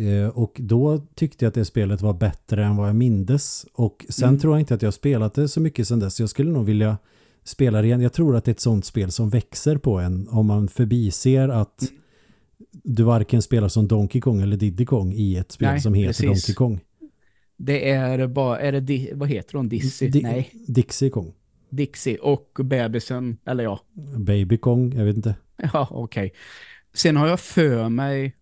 A: Uh, och då tyckte jag att det spelet var bättre än vad jag mindes. Och sen mm. tror jag inte att jag spelat det så mycket sen dess. Jag skulle nog vilja spela det igen. Jag tror att det är ett sånt spel som växer på en om man förbiser att mm. du varken spelar som Donkey Kong eller Diddy Kong i ett spel Nej, som heter precis. Donkey Kong.
B: Det är bara, är det, vad heter hon? Dizzy? Di
A: Nej. Dixie Kong.
B: Dixie och bebisen, eller ja.
A: Baby Kong, jag vet inte.
B: Ja, okej. Okay. Sen har jag för mig,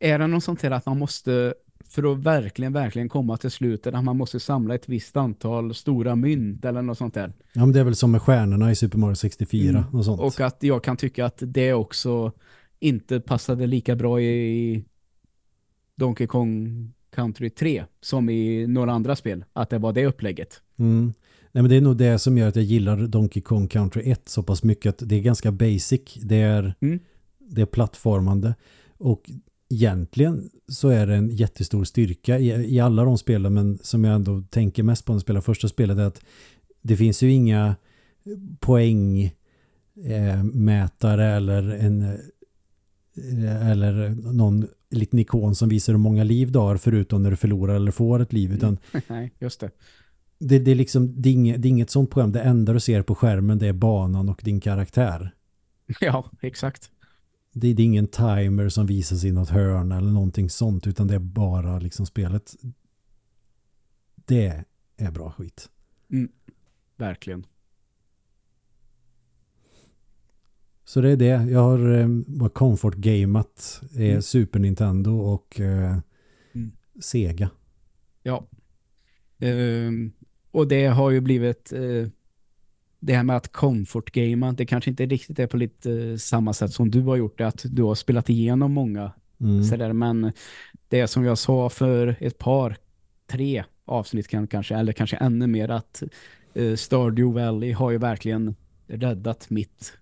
B: är det något sånt här att man måste för att verkligen, verkligen komma till slutet att man måste samla ett visst antal stora mynt eller något sånt där.
A: Ja, men det är väl som med stjärnorna i Super Mario 64 mm. och sånt.
B: Och att jag kan tycka att det också inte passade lika bra i Donkey Kong Country 3 som i några andra spel. Att det var det upplägget.
A: Mm. Nej, men det är nog det som gör att jag gillar Donkey Kong Country 1 så pass mycket att det är ganska basic. Det är, mm. det är plattformande. Och egentligen så är det en jättestor styrka i, i alla de spelen men som jag ändå tänker mest på när jag spelar första spelet är att det finns ju inga poängmätare eh, eller en eh, eller någon liten ikon som visar hur många liv du har förutom när du förlorar eller får ett liv utan [LAUGHS]
B: Nej, just det.
A: Det, det, är liksom, det är, inget, det är inget sånt program. Det enda du ser på skärmen det är banan och din karaktär. [LAUGHS]
B: Ja, exakt
A: det, är ingen timer som visas i något hörn eller någonting sånt utan det är bara liksom spelet. Det är bra skit.
B: Mm, verkligen.
A: Så det är det. Jag har eh, comfort-gamat eh, mm. Super Nintendo och eh, mm. Sega.
B: Ja. Um, och det har ju blivit eh, det här med att comfort gamea, det kanske inte riktigt är på lite eh, samma sätt som du har gjort det, att du har spelat igenom många mm. sådär, men det är som jag sa för ett par, tre avsnitt kan, kanske, eller kanske ännu mer att uh, Stardew Valley har ju verkligen räddat mitt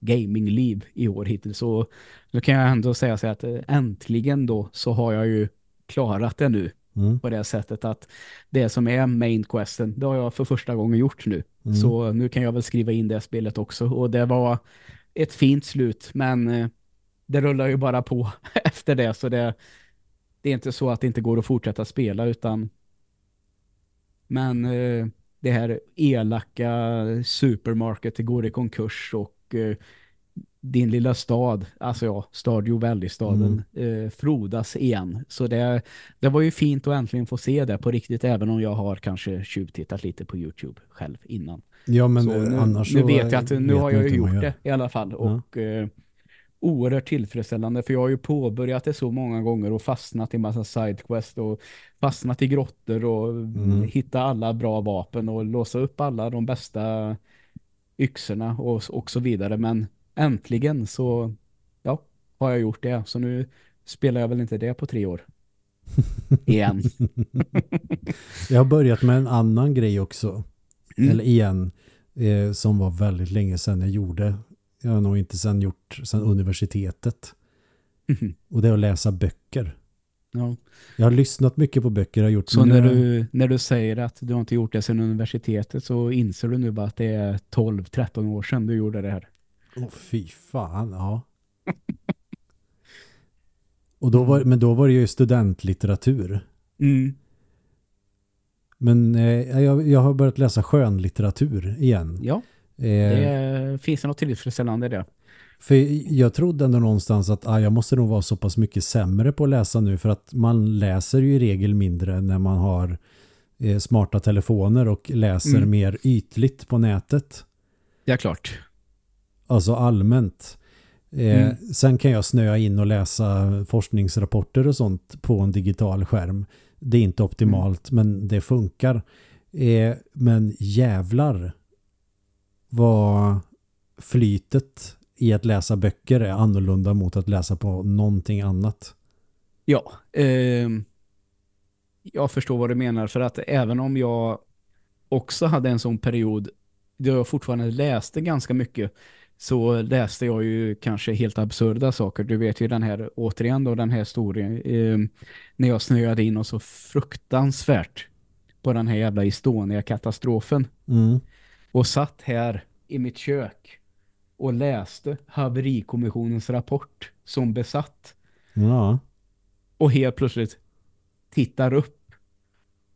B: gamingliv i år hittills. Så då kan jag ändå säga så att uh, äntligen då så har jag ju klarat det nu. Mm. På det sättet att det som är main questen, det har jag för första gången gjort nu. Mm. Så nu kan jag väl skriva in det spelet också. Och det var ett fint slut, men eh, det rullar ju bara på [LAUGHS] efter det. Så det, det är inte så att det inte går att fortsätta spela utan men eh, det här elaka supermarket går i konkurs och eh, din lilla stad, alltså ja, Stardew Valley-staden, mm. eh, frodas igen. Så det, det var ju fint att äntligen få se det på riktigt, även om jag har kanske tjuvtittat lite på Youtube själv innan.
A: Ja, men
B: så
A: nu, annars
B: nu vet jag att nu har jag ju gjort det i alla fall. Ja. Och eh, oerhört tillfredsställande, för jag har ju påbörjat det så många gånger och fastnat i massa sidequest och fastnat i grottor och mm. hitta alla bra vapen och låsa upp alla de bästa yxorna och, och så vidare. Men äntligen så ja, har jag gjort det. Så nu spelar jag väl inte det på tre år. [LAUGHS] igen. [LAUGHS]
A: jag har börjat med en annan grej också. Mm. Eller igen. Eh, som var väldigt länge sedan jag gjorde. Jag har nog inte sedan gjort sedan universitetet. Mm. Och det är att läsa böcker.
B: Ja.
A: Jag har lyssnat mycket på böcker. Jag har gjort
B: så när du, när du säger att du har inte gjort det sedan universitetet så inser du nu bara att det är 12-13 år sedan du gjorde det här.
A: Åh oh, fy fan, ja. [LAUGHS] Och då var, men då var det ju studentlitteratur.
B: Mm.
A: Men eh, jag, jag har börjat läsa skönlitteratur igen.
B: Ja, eh, det finns något tillfredsställande i det.
A: För jag trodde ändå någonstans att ah, jag måste nog vara så pass mycket sämre på att läsa nu för att man läser ju i regel mindre när man har eh, smarta telefoner och läser mm. mer ytligt på nätet.
B: Ja, klart.
A: Alltså allmänt. Eh, mm. Sen kan jag snöa in och läsa forskningsrapporter och sånt på en digital skärm. Det är inte optimalt mm. men det funkar. Eh, men jävlar vad flytet i att läsa böcker är annorlunda mot att läsa på någonting annat.
B: Ja, eh, jag förstår vad du menar för att även om jag också hade en sån period då jag fortfarande läste ganska mycket så läste jag ju kanske helt absurda saker. Du vet ju den här, återigen då den här historien, eh, när jag snöade in och så fruktansvärt på den här jävla Estonia-katastrofen.
A: Mm.
B: Och satt här i mitt kök och läste haverikommissionens rapport som besatt.
A: Ja.
B: Och helt plötsligt tittar upp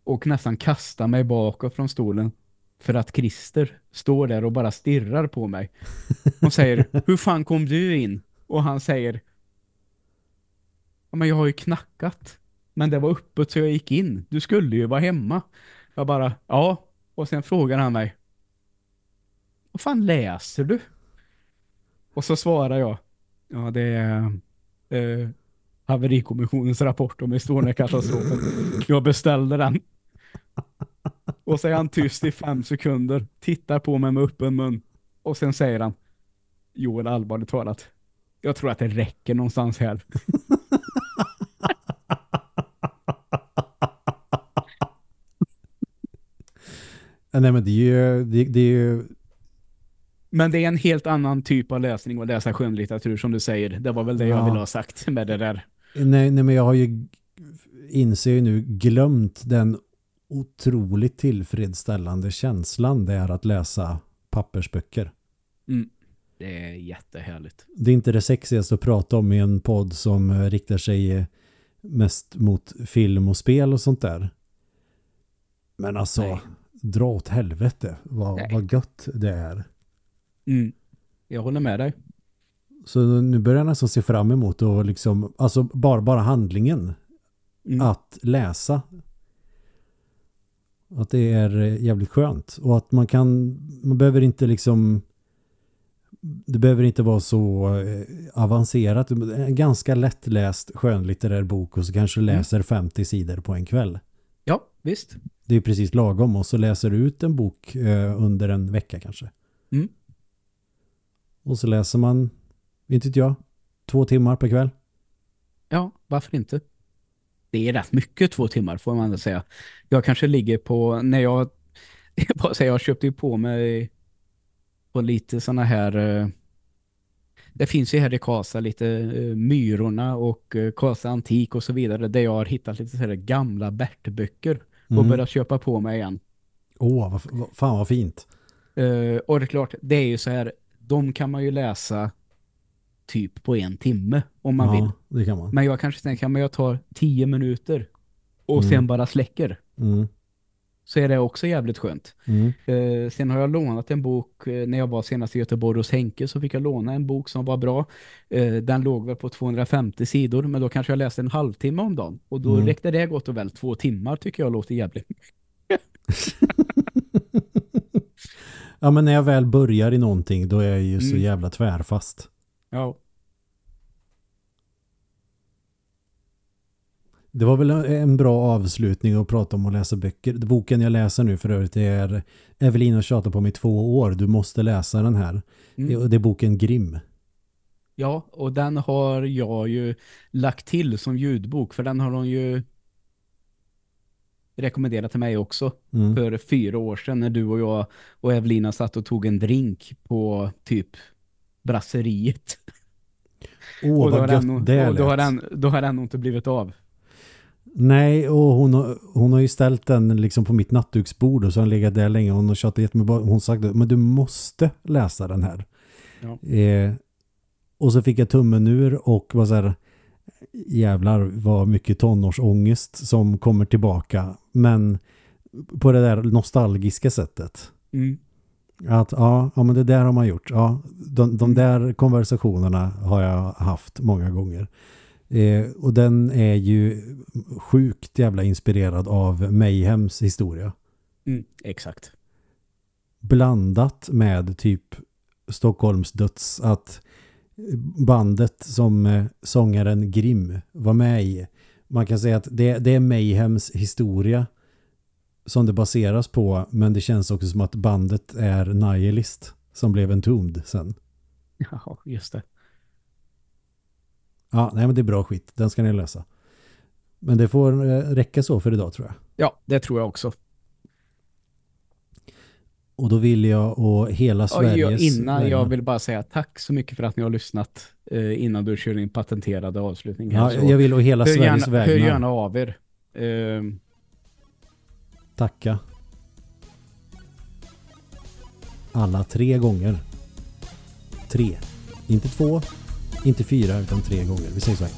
B: och nästan kastar mig bakåt från stolen för att Christer står där och bara stirrar på mig. Och säger, [LAUGHS] hur fan kom du in? Och han säger, ja men jag har ju knackat. Men det var öppet så jag gick in. Du skulle ju vara hemma. Jag bara, ja. Och sen frågar han mig, vad fan läser du? Och så svarar jag, ja det är eh, haverikommissionens rapport om Estonia-katastrofen. Jag beställde den. Och så är han tyst i fem sekunder, tittar på mig med öppen mun. Och sen säger han, Joel allvarligt talat, jag tror att det räcker någonstans här.
A: Nej men det är ju, det, det är ju
B: men det är en helt annan typ av läsning att läsa skönlitteratur som du säger. Det var väl det ja. jag ville ha sagt med det där.
A: Nej, nej men jag har ju inser ju nu glömt den otroligt tillfredsställande känslan det är att läsa pappersböcker.
B: Mm. Det är jättehärligt.
A: Det är inte det sexigaste att prata om i en podd som riktar sig mest mot film och spel och sånt där. Men alltså, nej. dra åt helvete vad, vad gött det är.
B: Mm. Jag håller med dig.
A: Så nu börjar jag nästan se fram emot och liksom, alltså bara, bara handlingen mm. att läsa. Att det är jävligt skönt. Och att man kan, man behöver inte liksom det behöver inte vara så eh, avancerat. En ganska lättläst skönlitterär bok och så kanske mm. läser 50 sidor på en kväll.
B: Ja, visst.
A: Det är precis lagom och så läser du ut en bok eh, under en vecka kanske.
B: Mm.
A: Och så läser man, inte jag, två timmar per kväll.
B: Ja, varför inte? Det är rätt mycket två timmar får man säga. Jag kanske ligger på, när jag, [LAUGHS] jag köpte ju på mig på lite såna här, eh, det finns ju här i Kasa lite uh, Myrorna och uh, Kasa Antik och så vidare där jag har hittat lite så här gamla Bert-böcker och mm. börjat köpa på mig igen.
A: Åh, oh, fan vad fint.
B: Och det är klart, det är ju så här, de kan man ju läsa typ på en timme om man
A: ja, vill. det kan man.
B: Men jag kanske tänker, men jag tar tio minuter och mm. sen bara släcker.
A: Mm.
B: Så är det också jävligt skönt.
A: Mm.
B: Eh, sen har jag lånat en bok, eh, när jag var senast i Göteborg hos Henke så fick jag låna en bok som var bra. Eh, den låg väl på 250 sidor, men då kanske jag läste en halvtimme om dagen. Och då mm. räckte det gott och väl två timmar tycker jag låter jävligt. [LAUGHS]
A: Ja, men när jag väl börjar i någonting då är jag ju mm. så jävla tvärfast.
B: Ja.
A: Det var väl en bra avslutning att prata om att läsa böcker. Boken jag läser nu för övrigt är Evelina tjatar på mig två år. Du måste läsa den här. Mm. Det är boken Grim.
B: Ja, och den har jag ju lagt till som ljudbok. För den har hon ju rekommenderat till mig också mm. för fyra år sedan när du och jag och Evelina satt och tog en drink på typ brasseriet.
A: Åh, oh, vad gött
B: den,
A: det
B: och då har, den, då har den nog inte blivit av.
A: Nej, och hon har, hon har ju ställt den liksom på mitt nattduksbord och så har den legat där länge och hon har tjatat mig hon sagt men du måste läsa den här.
B: Ja.
A: Eh, och så fick jag tummen ur och var så här jävlar vad mycket tonårsångest som kommer tillbaka. Men på det där nostalgiska sättet.
B: Mm.
A: Att ja, ja, men det där har man gjort. Ja, de, de mm. där konversationerna har jag haft många gånger. Eh, och den är ju sjukt jävla inspirerad av Mayhems historia.
B: Mm, exakt.
A: Blandat med typ Stockholms döds att bandet som eh, sångaren Grim var med i. Man kan säga att det, det är Mayhems historia som det baseras på men det känns också som att bandet är Nihilist som blev entombed sen. [LAUGHS]
B: Ja, just det.
A: Ja, nej men det är bra skit. Den ska ni läsa. Men det får eh, räcka så för idag tror jag.
B: Ja, det tror jag också.
A: Och då vill jag och hela Sveriges...
B: Innan jag vill bara säga tack så mycket för att ni har lyssnat eh, innan du kör in patenterade avslutning.
A: Ja, jag vill och hela hör Sveriges gärna, vägnar.
B: Hör gärna av er. Eh,
A: Tacka. Alla tre gånger. Tre. Inte två, inte fyra utan tre gånger. Vi säger så här.